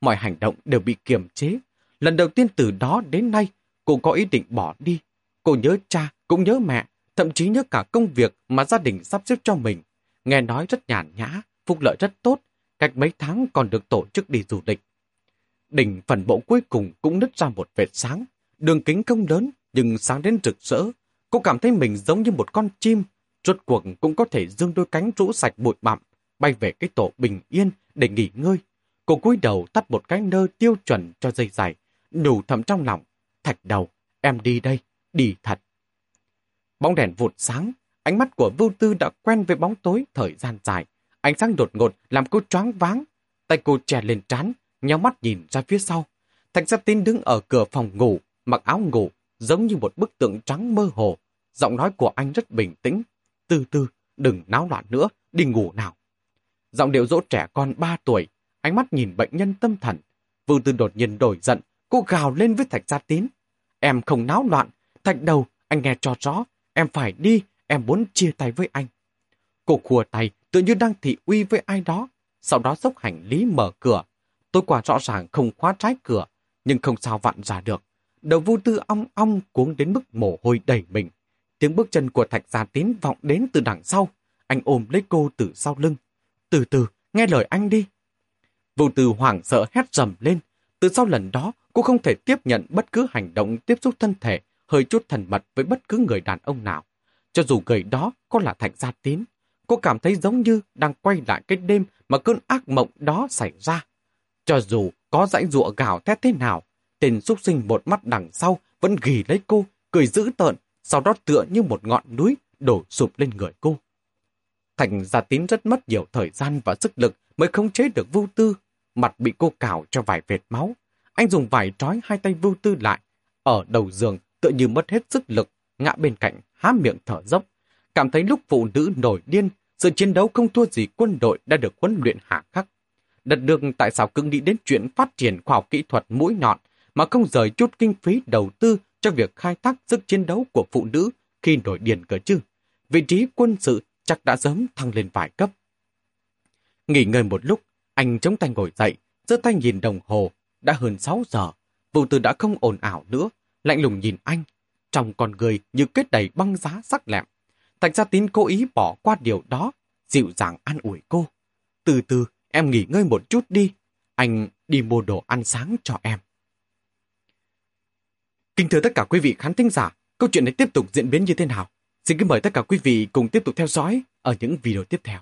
Mọi hành động đều bị kiềm chế. Lần đầu tiên từ đó đến nay, cô có ý định bỏ đi. Cô nhớ cha, cũng nhớ mẹ, thậm chí nhớ cả công việc mà gia đình sắp xếp cho mình. Nghe nói rất nhàn nhã, phúc lợi rất tốt, cách mấy tháng còn được tổ chức đi du lịch. Đỉnh phần bộ cuối cùng cũng nứt ra một vệt sáng. Đường kính không lớn, nhưng sáng đến rực rỡ. Cô cảm thấy mình giống như một con chim Rốt cuộc cũng có thể dương đôi cánh rũ sạch bụi bặm, bay về cái tổ bình yên để nghỉ ngơi. Cô cúi đầu tắt một cái nơ tiêu chuẩn cho dây dài, nhủ thầm trong lòng. Thạch đầu, em đi đây, đi thật. Bóng đèn vụt sáng, ánh mắt của Vưu Tư đã quen với bóng tối thời gian dài. Ánh sáng đột ngột làm cô choáng váng. Tay cô chè lên trán, nhau mắt nhìn ra phía sau. Thạch Giáp tin đứng ở cửa phòng ngủ, mặc áo ngủ, giống như một bức tượng trắng mơ hồ. Giọng nói của anh rất bình tĩnh, từ từ, đừng náo loạn nữa, đi ngủ nào. Giọng điệu dỗ trẻ con 3 tuổi, ánh mắt nhìn bệnh nhân tâm thần. Vương Tư đột nhiên đổi giận, cô gào lên với Thạch Gia Tín. Em không náo loạn, Thạch đầu, anh nghe cho rõ, em phải đi, em muốn chia tay với anh. Cô khùa tay, tự như đang thị uy với ai đó, sau đó dốc hành lý mở cửa. Tôi quả rõ ràng không khóa trái cửa, nhưng không sao vặn ra được. Đầu vô tư ong ong cuống đến mức mồ hôi đầy mình. Tiếng bước chân của Thạch Gia Tín vọng đến từ đằng sau. Anh ôm lấy cô từ sau lưng. Từ từ, nghe lời anh đi. Vụ từ hoảng sợ hét rầm lên. Từ sau lần đó, cô không thể tiếp nhận bất cứ hành động tiếp xúc thân thể, hơi chút thần mật với bất cứ người đàn ông nào. cho dù người đó có là Thạch Gia Tín, cô cảm thấy giống như đang quay lại cái đêm mà cơn ác mộng đó xảy ra. Cho dù có dãy rụa gào thét thế nào, tên xúc sinh một mắt đằng sau vẫn ghi lấy cô, cười dữ tợn, sau đó tựa như một ngọn núi đổ sụp lên người cô. Thành Gia Tín rất mất nhiều thời gian và sức lực mới không chế được Vu Tư, mặt bị cô cào cho vài vệt máu. Anh dùng vải trói hai tay Vu Tư lại, ở đầu giường tựa như mất hết sức lực, ngã bên cạnh, há miệng thở dốc. Cảm thấy lúc phụ nữ nổi điên, sự chiến đấu không thua gì quân đội đã được huấn luyện hạ khắc. Đặt được tại sao cứ nghĩ đến chuyện phát triển khoa học kỹ thuật mũi nhọn mà không rời chút kinh phí đầu tư cho việc khai thác sức chiến đấu của phụ nữ khi nổi điền cờ chứ. Vị trí quân sự chắc đã sớm thăng lên vài cấp. Nghỉ ngơi một lúc, anh chống tay ngồi dậy, giơ tay nhìn đồng hồ, đã hơn 6 giờ. Vụ từ đã không ồn ảo nữa, lạnh lùng nhìn anh, trong con người như kết đầy băng giá sắc lẹm. Thạch gia tín cố ý bỏ qua điều đó, dịu dàng an ủi cô. Từ từ, em nghỉ ngơi một chút đi, anh đi mua đồ ăn sáng cho em. Kính thưa tất cả quý vị khán thính giả, câu chuyện này tiếp tục diễn biến như thế nào? Xin kính mời tất cả quý vị cùng tiếp tục theo dõi ở những video tiếp theo.